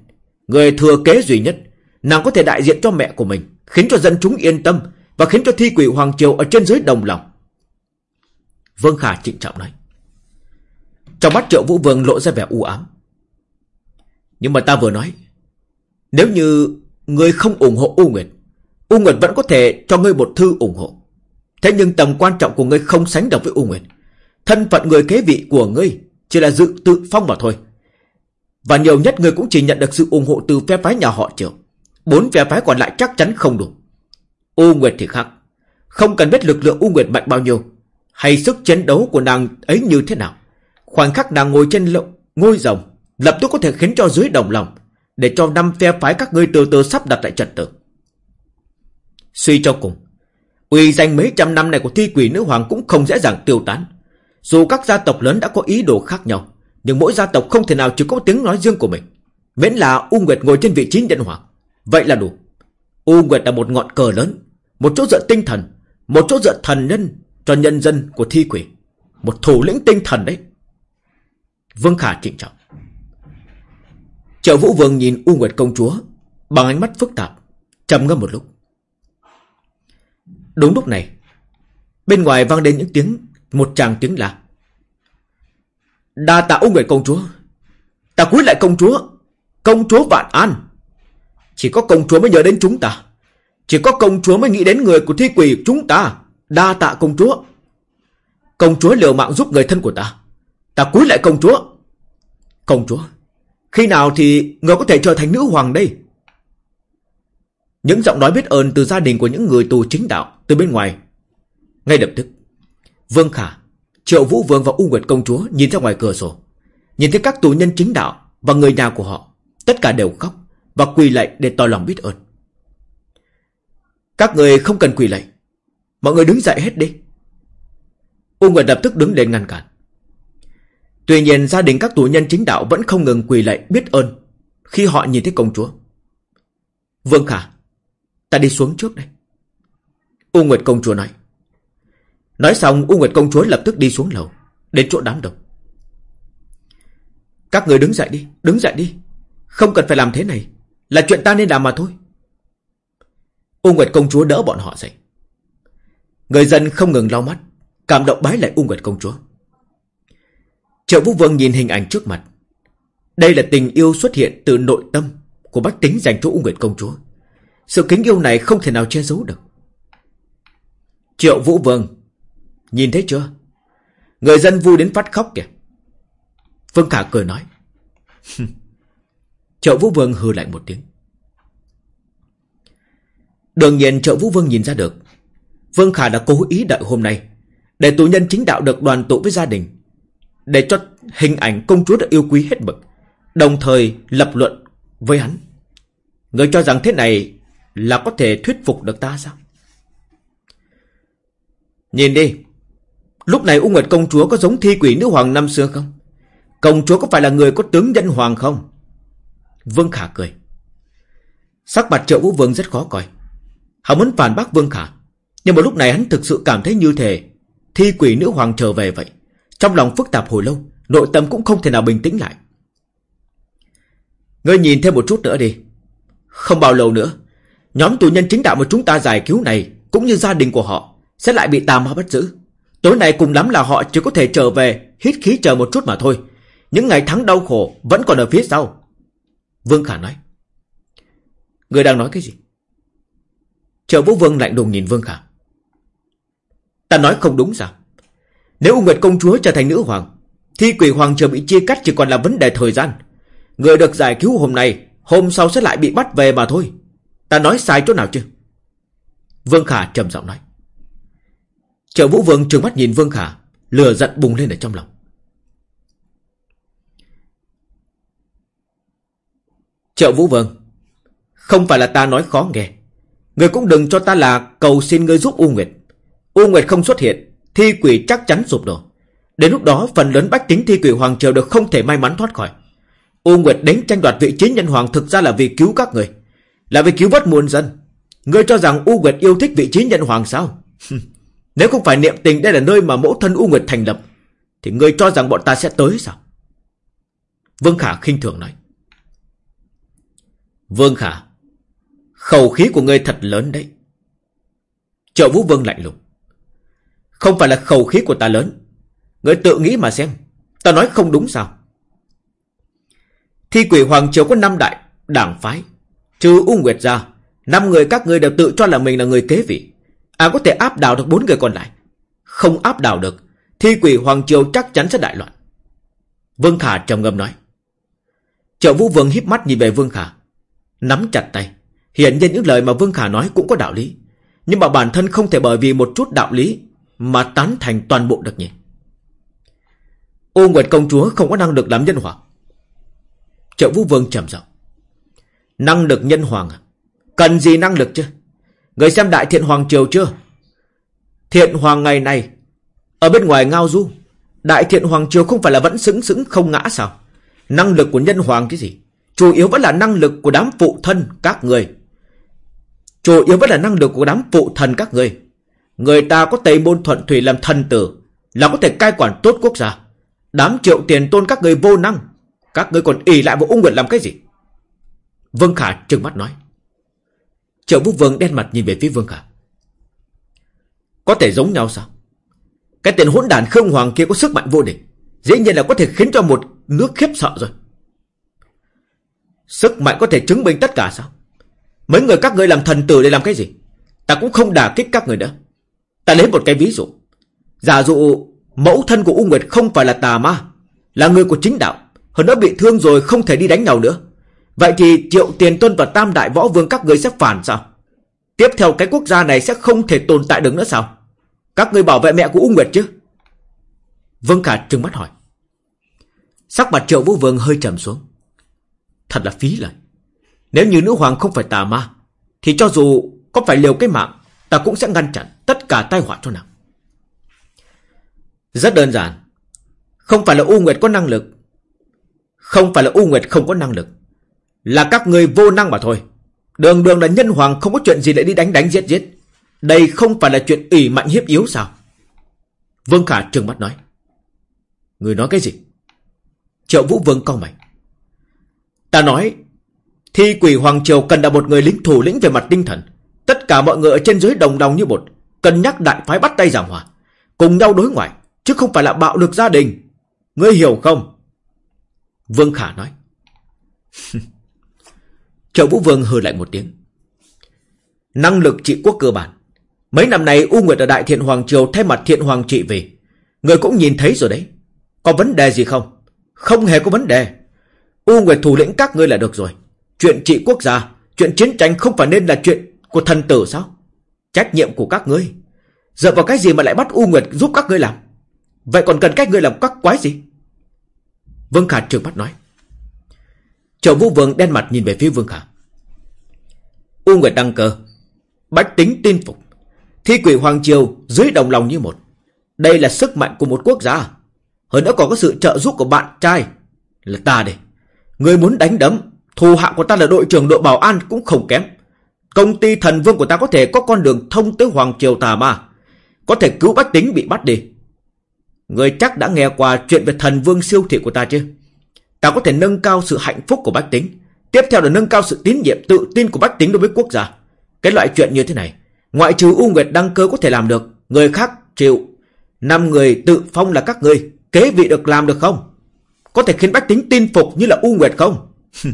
Người thừa kế duy nhất, Nàng có thể đại diện cho mẹ của mình, Khiến cho dân chúng yên tâm Và khiến cho thi quỷ Hoàng Triều ở trên dưới đồng lòng. Vương Khả trịnh trọng nói. Trong mắt triệu vũ vương lộ ra vẻ u ám. Nhưng mà ta vừa nói nếu như Ngươi không ủng hộ U Nguyệt U Nguyệt vẫn có thể cho ngươi một thư ủng hộ. Thế nhưng tầm quan trọng của ngươi không sánh được với U Nguyệt. Thân phận người kế vị của ngươi Chỉ là dự tự phong mà thôi. Và nhiều nhất ngươi cũng chỉ nhận được sự ủng hộ Từ phe phái nhà họ triệu. Bốn phe phái còn lại chắc chắn không đủ. U Nguyệt thì khác. Không cần biết lực lượng U Nguyệt mạnh bao nhiêu Hay sức chiến đấu của nàng ấy như thế nào. Khoảnh khắc nàng ngồi trên lộ, ngôi rồng Lập tức có thể khiến cho dưới đồng lòng. Để cho năm phe phái các ngươi từ từ sắp đặt lại trật tự. Suy cho cùng, Uy danh mấy trăm năm này của thi quỷ nữ hoàng Cũng không dễ dàng tiêu tán. Dù các gia tộc lớn đã có ý đồ khác nhau, Nhưng mỗi gia tộc không thể nào chỉ có tiếng nói riêng của mình. Miễn là U Nguyệt ngồi trên vị trí nhân hoàng, Vậy là đủ. U Nguyệt là một ngọn cờ lớn, Một chỗ dựa tinh thần, Một chỗ dựa thần nhân cho nhân dân của thi quỷ, Một thủ lĩnh tinh thần đấy. Vương Khả trịnh trọng. Triệu Vũ Vương nhìn U Nguyệt công chúa, Bằng ánh mắt phức tạp, trầm ngâm một lúc. Đúng lúc này, Bên ngoài vang lên những tiếng, Một tràng tiếng là Đa tạ U Nguyệt công chúa, Ta cúi lại công chúa Công chúa vạn an. Chỉ có công chúa mới nhớ đến chúng ta, Chỉ có công chúa mới nghĩ đến người của thi quỷ chúng ta. Đa tạ công chúa. Công chúa liều mạng giúp người thân của ta Ta cúi lại công chúa. Công chúa khi nào thì người có thể trở thành nữ hoàng đây? Những giọng nói biết ơn từ gia đình của những người tù chính đạo Từ bên ngoài. Ngay lập tức, Vương Khả, Triệu Vũ Vương và U Nguyệt Công Chúa nhìn ra ngoài cửa sổ. Nhìn thấy các tù nhân chính đạo Và người nhà của họ, Tất cả đều khóc Và quỳ lạy để tỏ lòng biết ơn. Các người không cần quỳ lạy, Mọi người đứng dậy hết đi. U Nguyệt lập tức đứng lên ngăn cản. Tuy nhiên, gia đình các tù nhân chính đạo Vẫn không ngừng quỳ lạy biết ơn Khi họ nhìn thấy công chúa. Vương Khả, Ta đi xuống trước đây. U Nguyệt công chúa nói. Nói xong, U Nguyệt công chúa lập tức đi xuống lầu, Đến chỗ đám đông. Các người đứng dậy đi, Đứng dậy đi. Không cần phải làm thế này, Là chuyện ta nên làm mà thôi. U Nguyệt công chúa đỡ bọn họ dậy. Người dân không ngừng lau mắt, Cảm động bái lại U Nguyệt công chúa. Triệu Vũ Vương nhìn hình ảnh trước mặt. Đây là tình yêu xuất hiện từ nội tâm Của bách tính dành cho U Nguyệt công chúa. Sự kính yêu này không thể nào che giấu được. Triệu Vũ Vương, Nhìn thấy chưa? Người dân vui đến phát khóc kìa. Vương Khả cười nói. Triệu Vũ Vương hừ lại một tiếng. Đương nhiên Triệu Vũ Vương nhìn ra được. Vương Khả đã cố ý đợi hôm nay Để tù nhân chính đạo được đoàn tụ với gia đình. Để cho hình ảnh công chúa được yêu quý hết mực Đồng thời lập luận với hắn. Người cho rằng thế này Là có thể thuyết phục được ta sao? Nhìn đi, Lúc này U Nguyệt công chúa có giống thi quỷ nữ hoàng năm xưa không? Công chúa có phải là người có tướng nhân hoàng không? Vương Khả cười. Sắc mặt triệu vũ vương rất khó coi. Hắn muốn phản bác Vương Khả, Nhưng mà lúc này hắn thực sự cảm thấy như thể Thi quỷ nữ hoàng trở về vậy. Trong lòng phức tạp hồi lâu, Nội tâm cũng không thể nào bình tĩnh lại. Ngươi nhìn thêm một chút nữa đi. Không bao lâu nữa, Nhóm tù nhân chính đạo mà chúng ta giải cứu này, Cũng như gia đình của họ, Sẽ lại bị tà ma bắt giữ. Tối nay cùng lắm là họ chỉ có thể trở về, Hít khí chờ một chút mà thôi. Những ngày tháng đau khổ vẫn còn ở phía sau. Vương Khả nói. Người đang nói cái gì? Trợ Vũ Vương lạnh lùng nhìn Vương Khả. Ta nói không đúng sao? Nếu U Nguyệt Công Chúa trở thành nữ hoàng Thi quỷ hoàng triều bị chia cắt chỉ còn là vấn đề thời gian. Người được giải cứu hôm nay, Hôm sau sẽ lại bị bắt về mà thôi. Ta nói sai chỗ nào chứ? Vương Khả trầm giọng nói. Triệu Vũ Vương trừng mắt nhìn Vương Khả Lừa giận bùng lên ở trong lòng. Triệu Vũ Vương, Không phải là ta nói khó nghe. Người cũng đừng cho ta là cầu xin ngươi giúp U Nguyệt. U Nguyệt không xuất hiện Thi quỷ chắc chắn sụp đổ. Đến lúc đó, phần lớn bách tính thi quỷ Hoàng Triều Được không thể may mắn thoát khỏi. U Nguyệt đến tranh đoạt vị trí nhân hoàng Thực ra là vì cứu các người, Là vì cứu vớt muôn dân. Ngươi cho rằng U Nguyệt yêu thích vị trí nhân hoàng sao? Nếu không phải niệm tình Đây là nơi mà mẫu thân U Nguyệt thành lập, Thì ngươi cho rằng bọn ta sẽ tới sao? Vương Khả khinh thường nói. Vương Khả, Khẩu khí của ngươi thật lớn đấy. Trợ Vũ Vương lạnh lùng. Không phải là khẩu khí của ta lớn. Người tự nghĩ mà xem. Ta nói không đúng sao? Thi quỷ Hoàng Triều có năm đại đảng phái. Trừ U Nguyệt ra, năm người các ngươi đều tự cho là mình là người kế vị. À có thể áp đảo được bốn người còn lại. Không áp đảo được, Thi quỷ Hoàng Triều chắc chắn sẽ đại loạn. Vương Khả trầm ngâm nói. Triệu Vũ Vương híp mắt nhìn về Vương Khả. Nắm chặt tay. Hiện nhiên những lời mà Vương Khả nói cũng có đạo lý. Nhưng mà bản thân không thể bởi vì một chút đạo lý mà tán thành toàn bộ được nhỉ Ô Nguyệt công chúa không có năng lực làm nhân hoàng Triệu Vũ Vương trầm giọng. Năng lực nhân hoàng à? Cần gì năng lực chứ? Người xem đại thiện hoàng triều chưa? Thiện hoàng ngày này Ở bên ngoài ngao du, Đại thiện hoàng triều không phải là vẫn xứng xứng, không ngã sao? Năng lực của nhân hoàng cái gì? Chủ yếu vẫn là năng lực của đám phụ thân các người. Chủ yếu vẫn là năng lực của đám phụ thần các người. Người ta có Tây Môn Thuận Thủy làm thần tử, Là có thể cai quản tốt quốc gia. Đám triệu tiền tôn các người vô năng, Các người còn ỉ lại vào ung nguyện làm cái gì? Vương Khả trừng mắt nói. Triệu Vũ Vương đen mặt nhìn về phía Vương Khả. Có thể giống nhau sao? Cái tiền hỗn đàn Khương Hoàng kia có sức mạnh vô địch, Dĩ nhiên là có thể khiến cho một nước khiếp sợ rồi. Sức mạnh có thể chứng minh tất cả sao? Mấy người các ngươi làm thần tử để làm cái gì? Ta cũng không đả kích các người nữa. Ta lấy một cái ví dụ. Giả dụ mẫu thân của U Nguyệt không phải là tà ma, Là người của chính đạo, Hơn nữa bị thương rồi không thể đi đánh nào nữa. Vậy thì triệu tiền tuân và tam đại võ vương các người sẽ phản sao? Tiếp theo cái quốc gia này sẽ không thể tồn tại được nữa sao? Các người bảo vệ mẹ của U Nguyệt chứ? Vương Khả trừng mắt hỏi. Sắc mặt triệu vũ vương hơi trầm xuống. Thật là phí lời. Nếu như nữ hoàng không phải tà ma, Thì cho dù có phải liều cái mạng Ta cũng sẽ ngăn chặn tất cả tai họa cho nàng. Rất đơn giản. Không phải là U Nguyệt có năng lực. Không phải là U Nguyệt không có năng lực. Là các người vô năng mà thôi. Đường đường là nhân hoàng không có chuyện gì lại đi đánh đánh giết giết. Đây không phải là chuyện ủy mạnh hiếp yếu sao? Vương Khả trừng mắt nói. Người nói cái gì? Triệu Vũ Vương cau mày. Ta nói, thi quỷ Hoàng Triều cần là một người lính thủ lĩnh về mặt tinh thần. Tất cả mọi người ở trên dưới đồng đồng như một, cân nhắc đại phái bắt tay giảng hòa, cùng nhau đối ngoại, chứ không phải là bạo lực gia đình. Ngươi hiểu không? Vương Khả nói. Triệu Vũ Vương hừ lại một tiếng. Năng lực trị quốc cơ bản. Mấy năm nay U Nguyệt ở Đại Thiện Hoàng Triều thay mặt Thiện Hoàng trị về. Người cũng nhìn thấy rồi đấy. Có vấn đề gì không? Không hề có vấn đề. U Nguyệt thủ lĩnh các ngươi là được rồi. Chuyện trị quốc gia, chuyện chiến tranh không phải nên là chuyện của thần tử sao? Trách nhiệm của các ngươi. Dựa vào cái gì mà lại bắt U Nguyệt giúp các ngươi làm? Vậy còn cần các ngươi làm các quái gì? Vương Khả trường mắt nói. Triệu Vũ Vương đen mặt nhìn về phía Vương Khả. U Nguyệt đăng cơ. Bách tính tin phục. Thi quỷ Hoàng Triều dưới đồng lòng như một. Đây là sức mạnh của một quốc gia. Hơn nữa còn có sự trợ giúp của bạn trai. Là ta đây. Người muốn đánh đấm, thù hạ của ta là đội trưởng đội bảo an cũng không kém. Công ty thần vương của ta có thể có con đường thông tới Hoàng Triều Tà Ma. Có thể cứu bách tính bị bắt đi. Người chắc đã nghe qua chuyện về thần vương siêu thị của ta chứ? Ta có thể nâng cao sự hạnh phúc của bách tính. Tiếp theo là nâng cao sự tín nhiệm tự tin của bách tính đối với quốc gia. Cái loại chuyện như thế này, ngoại trừ U Nguyệt đăng cơ có thể làm được, người khác chịu. Năm người tự phong là các người, kế vị được làm được không? Có thể khiến bách tính tin phục như là U Nguyệt không?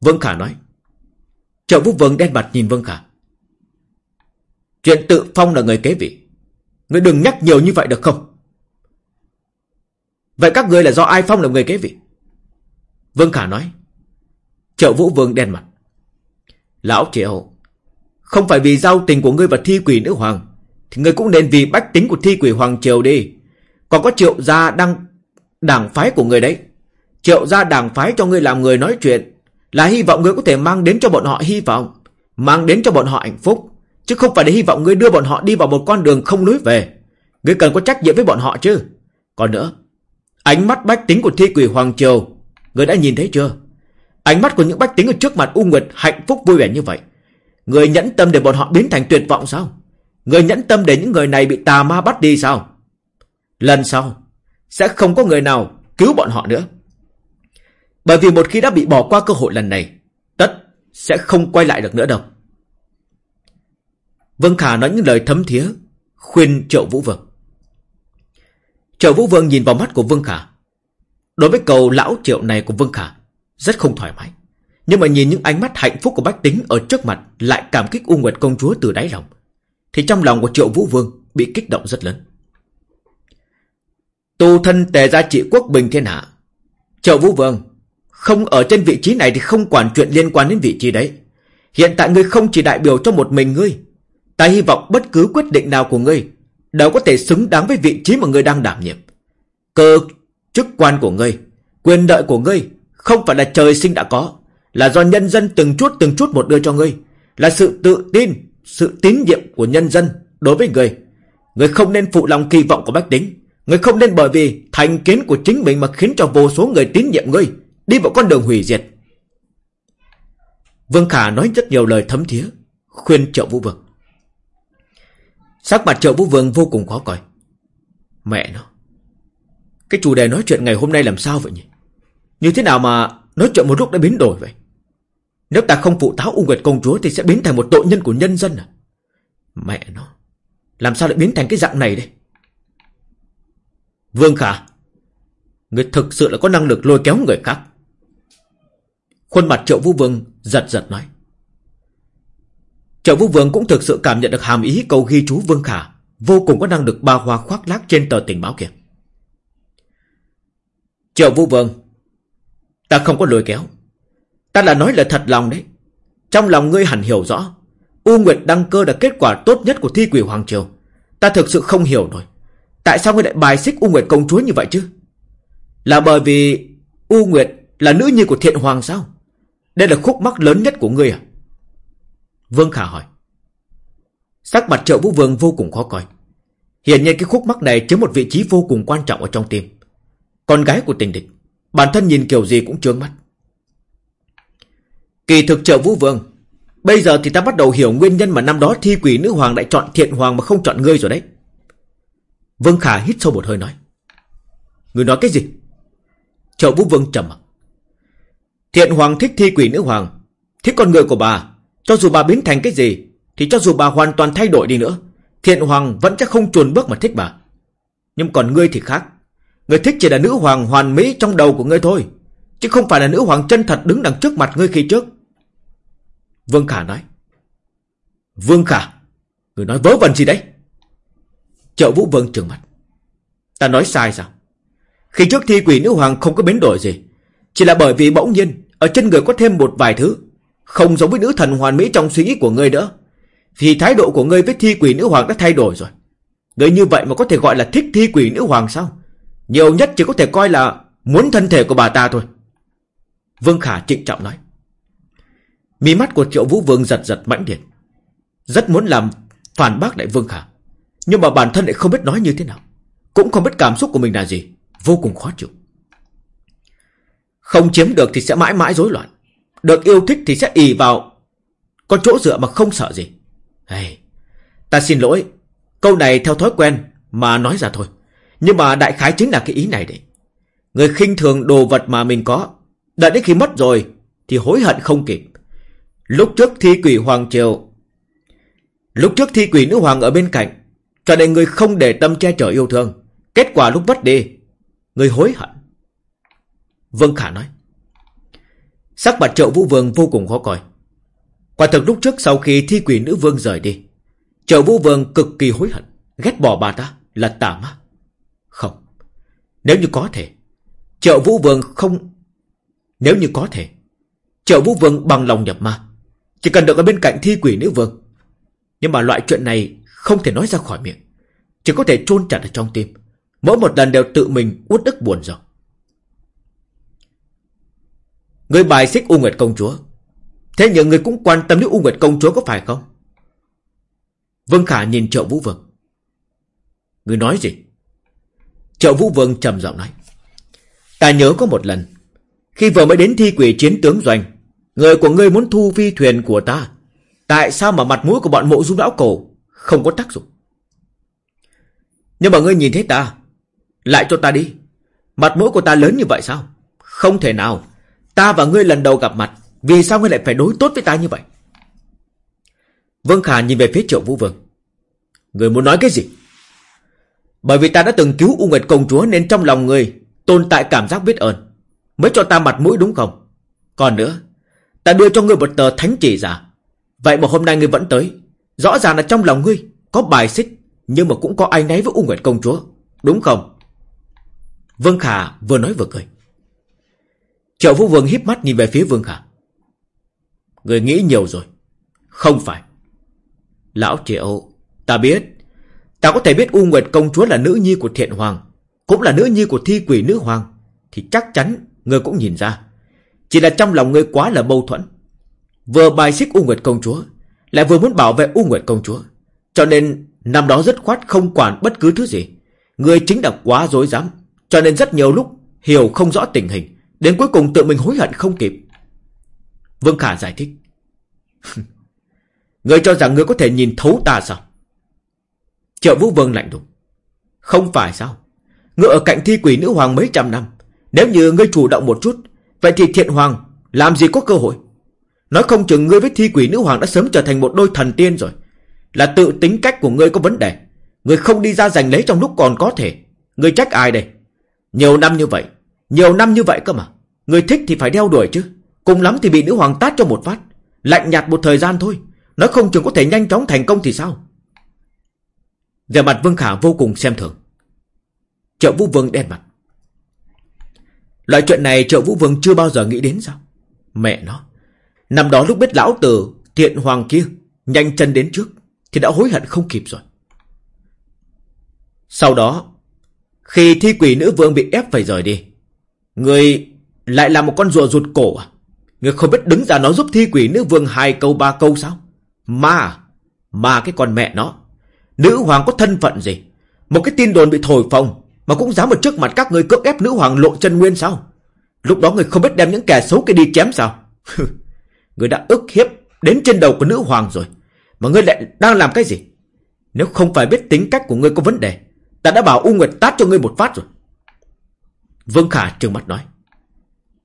Vương Khả nói. Triệu Vũ Vương đen mặt nhìn Vương Khả. Chuyện tự phong là người kế vị. Người đừng nhắc nhiều như vậy được không? Vậy các người là do ai phong là người kế vị? Vương Khả nói. Triệu Vũ Vương đen mặt. Lão Triệu, không phải vì giao tình của ngươi và thi quỷ nữ hoàng, thì ngươi cũng nên vì bách tính của thi quỷ hoàng triều đi. Còn có triệu gia đang đảng phái của ngươi đấy. Triệu gia đảng phái cho ngươi làm người nói chuyện, là hy vọng ngươi có thể mang đến cho bọn họ hy vọng, mang đến cho bọn họ hạnh phúc, chứ không phải để hy vọng ngươi đưa bọn họ đi vào một con đường không lối về. Ngươi cần có trách nhiệm với bọn họ chứ. Còn nữa, ánh mắt bách tính của thi quỷ hoàng triều, ngươi đã nhìn thấy chưa? Ánh mắt của những bách tính ở trước mặt U Nguyệt hạnh phúc vui vẻ như vậy. Người nhẫn tâm để bọn họ biến thành tuyệt vọng sao? Người nhẫn tâm để những người này bị tà ma bắt đi sao? Lần sau, sẽ không có người nào cứu bọn họ nữa. Bởi vì một khi đã bị bỏ qua cơ hội lần này, tất sẽ không quay lại được nữa đâu. Vương Khả nói những lời thấm thía, khuyên Triệu Vũ Vương. Triệu Vũ Vương nhìn vào mắt của Vương Khả. Đối với cầu lão Triệu này của Vương Khả, rất không thoải mái. Nhưng mà nhìn những ánh mắt hạnh phúc của bách tính ở trước mặt lại cảm kích U Nguyệt công chúa từ đáy lòng. Thì trong lòng của Triệu Vũ Vương bị kích động rất lớn. Tu thân tề gia trị quốc bình thiên hạ. Triệu Vũ Vương, không ở trên vị trí này thì không quản chuyện liên quan đến vị trí đấy. Hiện tại ngươi không chỉ đại biểu cho một mình ngươi. Ta hy vọng bất cứ quyết định nào của ngươi đều có thể xứng đáng với vị trí mà ngươi đang đảm nhiệm. Cơ chức quan của ngươi, quyền lợi của ngươi không phải là trời sinh đã có, là do nhân dân từng chút từng chút một đưa cho ngươi, là sự tự tin, sự tín nhiệm của nhân dân đối với ngươi. Ngươi không nên phụ lòng kỳ vọng của bách tính, ngươi không nên bởi vì thành kiến của chính mình mà khiến cho vô số người tín nhiệm ngươi đi vào con đường hủy diệt. Vương Khả nói rất nhiều lời thấm thía, khuyên Triệu Vũ Vương. Sắc mặt Triệu Vũ Vương vô cùng khó coi. Mẹ nó, cái chủ đề nói chuyện ngày hôm nay làm sao vậy nhỉ? Như thế nào mà nói chuyện một lúc đã biến đổi vậy? Nếu ta không phụ táo U Nguyệt Công Chúa thì sẽ biến thành một tội nhân của nhân dân à? Mẹ nó, làm sao lại biến thành cái dạng này đây? Vương Khả, người thực sự là có năng lực lôi kéo người khác. Khuôn mặt Triệu Vũ Vương giật giật nói. Triệu Vũ Vương cũng thực sự cảm nhận được hàm ý câu ghi chú Vương Khả vô cùng có năng lực ba hoa khoác lác trên tờ tình báo kia. Triệu Vũ Vương, ta không có lôi kéo. Ta là nói là thật lòng đấy. Trong lòng ngươi hẳn hiểu rõ. U Nguyệt đăng cơ là kết quả tốt nhất của thi quỷ Hoàng Triều. Ta thực sự không hiểu nổi. Tại sao ngươi lại bài xích U Nguyệt công chúa như vậy chứ? Là bởi vì U Nguyệt là nữ nhi của thiện hoàng sao? Đây là khúc mắc lớn nhất của ngươi à? Vương Khả hỏi. Sắc mặt triệu vũ vương vô cùng khó coi. Hiện nhiên cái khúc mắc này chiếm một vị trí vô cùng quan trọng ở trong tim. Con gái của tình địch, bản thân nhìn kiểu gì cũng trướng mắt. Kỳ thực triệu vũ vương, bây giờ thì ta bắt đầu hiểu nguyên nhân mà năm đó thi quỷ nữ hoàng lại chọn thiện hoàng mà không chọn ngươi rồi đấy. Vương Khả hít sâu một hơi nói. Ngươi nói cái gì? Triệu vũ vương trầm mặc. Thiện hoàng thích thi quỷ nữ hoàng, thích con người của bà, cho dù bà biến thành cái gì Thì cho dù bà hoàn toàn thay đổi đi nữa Thiện hoàng vẫn chắc không chuồn bước mà thích bà. Nhưng còn ngươi thì khác. Ngươi thích chỉ là nữ hoàng hoàn mỹ trong đầu của ngươi thôi Chứ không phải là nữ hoàng chân thật đứng đằng trước mặt ngươi khi trước. Vương Khả nói. Vương Khả Ngươi nói vớ vẩn gì đấy? Chợ Vũ Vương trường mặt Ta nói sai sao? Khi trước thi quỷ nữ hoàng không có biến đổi gì Chỉ là bởi vì bỗng nhiên ở trên người có thêm một vài thứ, không giống với nữ thần hoàn mỹ trong suy nghĩ của ngươi nữa. Thì thái độ của ngươi với thi quỷ nữ hoàng đã thay đổi rồi. Ngươi như vậy mà có thể gọi là thích thi quỷ nữ hoàng sao? Nhiều nhất chỉ có thể coi là Muốn thân thể của bà ta thôi. Vương Khả trịnh trọng nói. Mí mắt của triệu vũ vương giật giật mãnh liệt Rất muốn làm phản bác lại Vương Khả, Nhưng mà bản thân lại không biết nói như thế nào. Cũng không biết cảm xúc của mình là gì. Vô cùng khó chịu. Không chiếm được thì sẽ mãi mãi rối loạn. Được yêu thích thì sẽ ì vào Có chỗ dựa mà không sợ gì. Hey, Ta xin lỗi. Câu này theo thói quen Mà nói ra thôi. Nhưng mà đại khái chính là cái ý này đấy. Người khinh thường đồ vật mà mình có Đợi đến khi mất rồi Thì hối hận không kịp. Lúc trước thi quỷ hoàng triều Lúc trước thi quỷ nữ hoàng ở bên cạnh Cho nên người không để tâm che chở yêu thương. Kết quả lúc mất đi Người hối hận. Vương Khả nói Sắc mặt triệu vũ vương vô cùng khó coi. Quả thực lúc trước sau khi thi quỷ nữ vương rời đi, triệu vũ vương cực kỳ hối hận, ghét bỏ bà ta là tà ma. Không, nếu như có thể, triệu vũ vương không... Nếu như có thể, Triệu Vũ Vương bằng lòng nhập ma Chỉ cần được ở bên cạnh thi quỷ nữ vương Nhưng mà loại chuyện này Không thể nói ra khỏi miệng Chỉ có thể chôn chặt ở trong tim Mỗi một lần đều tự mình uất ức buồn rồi Người bài xích U Nguyệt Công Chúa. Thế nhưng người cũng quan tâm đến U Nguyệt Công Chúa có phải không? Vương Khả nhìn Triệu Vũ Vương. Người nói gì? Triệu Vũ Vương trầm giọng nói. Ta nhớ có một lần, Khi vừa mới đến thi quỷ chiến tướng doanh, Người của ngươi muốn thu phi thuyền của ta. Tại sao mà mặt mũi của bọn mộ dung lão cổ Không có tác dụng? Nhưng mà ngươi nhìn thấy ta, Lại cho ta đi. Mặt mũi của ta lớn như vậy sao? Không thể nào. Ta và ngươi lần đầu gặp mặt, Vì sao ngươi lại phải đối tốt với ta như vậy? Vương Khả nhìn về phía triệu vũ vương. Người muốn nói cái gì? Bởi vì ta đã từng cứu U Nguyệt Công Chúa Nên trong lòng người tồn tại cảm giác biết ơn, Mới cho ta mặt mũi đúng không? Còn nữa, Ta đưa cho ngươi một tờ thánh chỉ giả. Vậy mà hôm nay ngươi vẫn tới, Rõ ràng là trong lòng ngươi Có bài xích Nhưng mà cũng có ai nấy với U Nguyệt Công Chúa, Đúng không? Vương Khả vừa nói vừa cười. Triệu Vũ Vương híp mắt nhìn về phía Vương Khả. Người nghĩ nhiều rồi. Không phải. Lão Triệu Ta biết. Ta có thể biết U Nguyệt Công Chúa là nữ nhi của Thiện Hoàng, Cũng là nữ nhi của thi quỷ nữ hoàng, Thì chắc chắn người cũng nhìn ra. Chỉ là trong lòng người quá là mâu thuẫn. Vừa bài xích U Nguyệt Công Chúa, Lại vừa muốn bảo vệ U Nguyệt Công Chúa. Cho nên, năm đó rất khoát không quản bất cứ thứ gì. Người chính là quá dối dám. Cho nên rất nhiều lúc hiểu không rõ tình hình. Đến cuối cùng tự mình hối hận không kịp. Vương Khả giải thích. Người cho rằng người có thể nhìn thấu ta sao? Triệu Vũ Vương lạnh lùng. Không phải sao? Ngươi ở cạnh thi quỷ nữ hoàng mấy trăm năm. Nếu như ngươi chủ động một chút, Vậy thì thiện hoàng làm gì có cơ hội? Nói không chừng ngươi với thi quỷ nữ hoàng đã sớm trở thành một đôi thần tiên rồi. Là tự tính cách của ngươi có vấn đề. Ngươi không đi ra giành lấy trong lúc còn có thể. Ngươi trách ai đây? Nhiều năm như vậy nhiều năm như vậy cơ mà. Người thích thì phải đeo đuổi chứ. Cùng lắm thì bị nữ hoàng tát cho một phát. Lạnh nhạt một thời gian thôi. Nói không chừng có thể nhanh chóng thành công thì sao? Về mặt Vương Khả vô cùng xem thường. Triệu Vũ Vương đen mặt. Loại chuyện này Triệu Vũ Vương chưa bao giờ nghĩ đến sao? Mẹ nó. Năm đó lúc biết lão tử thiện hoàng kia Nhanh chân đến trước Thì đã hối hận không kịp rồi. Sau đó, Khi thi quỷ nữ vương bị ép phải rời đi Người lại là một con rùa rụt cổ à? Người không biết đứng ra nói giúp thi quỷ nữ vương hai câu, ba câu sao? Ma Ma cái con mẹ nó, Nữ hoàng có thân phận gì? Một cái tin đồn bị thổi phồng, Mà cũng dám ở trước mặt các người cưỡng ép nữ hoàng lộ chân nguyên sao? Lúc đó người không biết đem những kẻ xấu kia đi chém sao? Người đã ức hiếp Đến trên đầu của nữ hoàng rồi, Mà ngươi lại đang làm cái gì? Nếu không phải biết tính cách của ngươi có vấn đề, Ta đã bảo U Nguyệt tát cho ngươi một phát rồi. Vương Khả trừng mắt nói.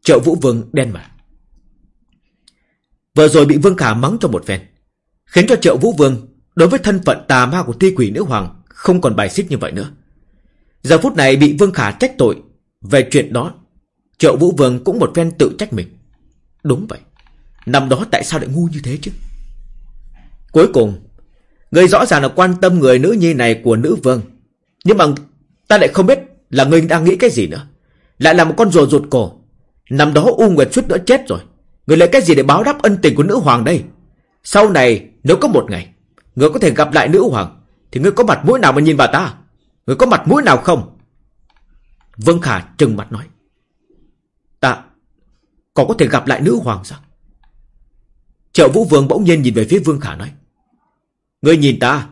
Triệu Vũ Vương đen mặt. Vừa rồi bị Vương Khả mắng cho một phen, Khiến cho Triệu Vũ Vương Đối với thân phận tà ma của thi quỷ nữ hoàng Không còn bài xích như vậy nữa. Giờ phút này bị Vương Khả trách tội Về chuyện đó, Triệu Vũ Vương cũng một phen tự trách mình. Đúng vậy, Năm đó tại sao lại ngu như thế chứ? Cuối cùng, Người rõ ràng là quan tâm người nữ nhi này của nữ vương, Nhưng mà ta lại không biết Là người đang nghĩ cái gì nữa. Lại là một con rùa rụt cổ. Năm đó U Nguyệt suýt nữa chết rồi. Người lấy cái gì để báo đáp ân tình của nữ hoàng đây? Sau này, nếu có một ngày, Người có thể gặp lại nữ hoàng, Thì người có mặt mũi nào mà nhìn bà ta? Người có mặt mũi nào không? Vương Khả trừng mặt nói. Ta Còn có thể gặp lại nữ hoàng sao? Triệu Vũ Vương bỗng nhiên nhìn về phía Vương Khả nói. Ngươi nhìn ta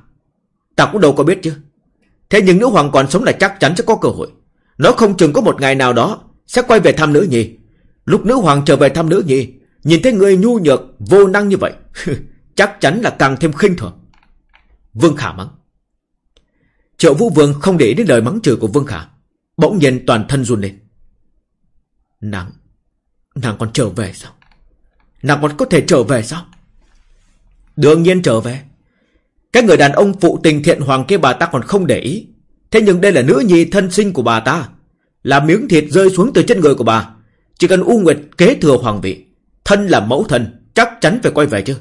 Ta cũng đâu có biết chứ. Thế nhưng nữ hoàng còn sống là chắc chắn sẽ có cơ hội. Nó không chừng có một ngày nào đó Sẽ quay về thăm nữ nhi. Lúc nữ hoàng trở về thăm nữ nhi, Nhìn thấy người nhu nhược, vô năng như vậy, Chắc chắn là càng thêm khinh thường. Vương Khả mắng. Triệu Vũ Vương không để đến lời mắng chửi của Vương Khả, Bỗng nhiên toàn thân run lên. Nàng Nàng còn trở về sao? Nàng còn có thể trở về sao? Đương nhiên trở về. Cái người đàn ông phụ tình thiện hoàng kia bà ta còn không để ý. Thế nhưng đây là nữ nhi thân sinh của bà ta. Là miếng thịt rơi xuống từ chân người của bà. Chỉ cần U Nguyệt kế thừa hoàng vị, Thân là mẫu thân, Chắc chắn phải quay về chứ.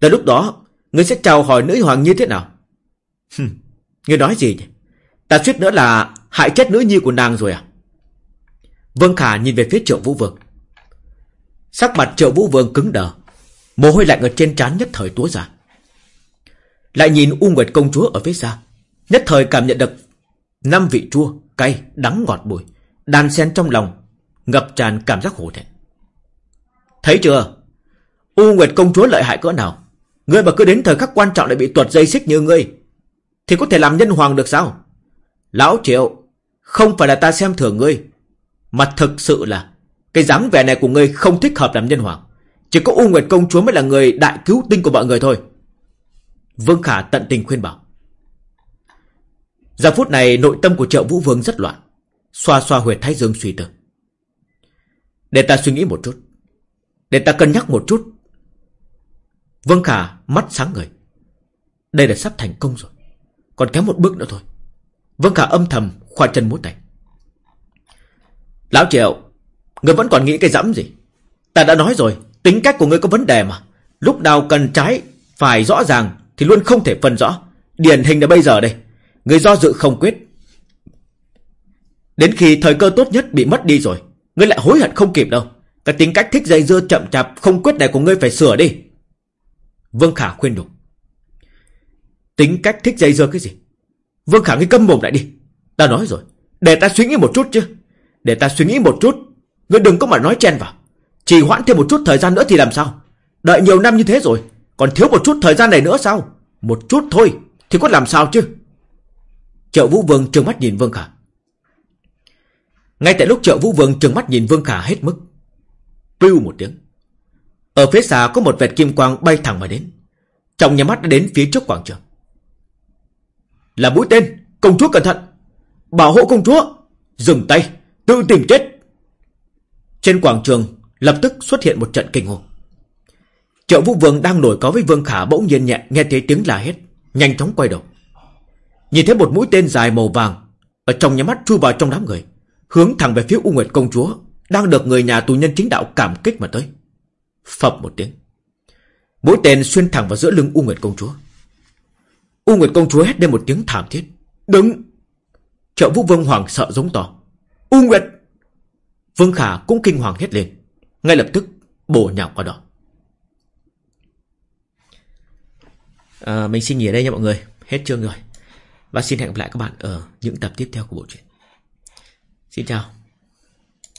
Tới lúc đó Ngươi sẽ chào hỏi nữ hoàng như thế nào? Ngươi nói gì nhỉ? Ta suýt nữa là hại chết nữ nhi của nàng rồi à? Vân Khả nhìn về phía triệu vũ vương. Sắc mặt triệu vũ vương cứng đờ, Mồ hôi lạnh ở trên trán nhất thời túa ra. Lại nhìn U Nguyệt công chúa ở phía xa, Nhất thời cảm nhận được năm vị chua, cay, đắng ngọt bùi Đan xen trong lòng Ngập tràn cảm giác hổ thẹn. Thấy chưa? U Nguyệt công chúa lợi hại cỡ nào? Ngươi mà cứ đến thời khắc quan trọng lại bị tuột dây xích như ngươi Thì có thể làm nhân hoàng được sao? Lão Triệu Không phải là ta xem thường ngươi Mà thực sự là Cái dáng vẻ này của ngươi không thích hợp làm nhân hoàng. Chỉ có U Nguyệt công chúa mới là người đại cứu tinh của mọi người thôi. Vương Khả tận tình khuyên bảo. Giờ phút này, nội tâm của triệu vũ vương rất loạn. Xoa xoa huyệt thái dương suy tư. Để ta suy nghĩ một chút. Để ta cân nhắc một chút. Vương Khả mắt sáng người Đây là sắp thành công rồi. Còn kém một bước nữa thôi. Vương Khả âm thầm khoa chân múa tay. Lão Triệu Người vẫn còn nghĩ cái dẫm gì? Ta đã nói rồi, Tính cách của ngươi có vấn đề mà. Lúc nào cần trái Phải rõ ràng Thì luôn không thể phân rõ. Điển hình là bây giờ đây. Người do dự không quyết. Đến khi thời cơ tốt nhất bị mất đi rồi, Ngươi lại hối hận không kịp đâu. Cái tính cách thích dây dưa chậm chạp, Không quyết này của ngươi phải sửa đi. Vương Khả khuyên đủ. Tính cách thích dây dưa cái gì? Vương Khả, ngươi câm mồm lại đi. Ta nói rồi, Để ta suy nghĩ một chút chứ. Để ta suy nghĩ một chút, Ngươi đừng có mà nói chen vào. Chỉ hoãn thêm một chút thời gian nữa thì làm sao? Đợi nhiều năm như thế rồi, Còn thiếu một chút thời gian này nữa sao? Một chút thôi, Thì có làm sao chứ? Triệu Vũ Vương trừng mắt nhìn Vương Khả. Ngay tại lúc Triệu Vũ Vương trừng mắt nhìn Vương Khả hết mức Piu một tiếng. Ở phía xa có một vệt kim quang bay thẳng mà đến. Trong nhà mắt đã đến phía trước quảng trường. Là mũi tên Công chúa cẩn thận. Bảo hộ công chúa Dừng tay Tự tìm chết. Trên quảng trường Lập tức xuất hiện một trận kinh hồn Triệu Vũ Vương đang nổi có với Vương Khả bỗng nhiên nhẹ nghe thấy tiếng la hét, nhanh chóng quay đầu. Nhìn thấy một mũi tên dài màu vàng ở trong nhà mắt chui vào trong đám người, hướng thẳng về phía U Nguyệt công chúa đang được người nhà tù nhân chính đạo cảm kích mà tới. Phập một tiếng, mũi tên xuyên thẳng vào giữa lưng U Nguyệt công chúa. U Nguyệt công chúa hét lên một tiếng thảm thiết. đứng Triệu Vũ Vương hoàng sợ giống to. U Nguyệt! Vương Khả cũng kinh hoàng hét lên. Ngay lập tức bổ nhào qua đó. À, mình xin nghỉ ở đây nha mọi người. Hết chương rồi. Và xin hẹn gặp lại các bạn ở những tập tiếp theo của bộ truyện. Xin chào.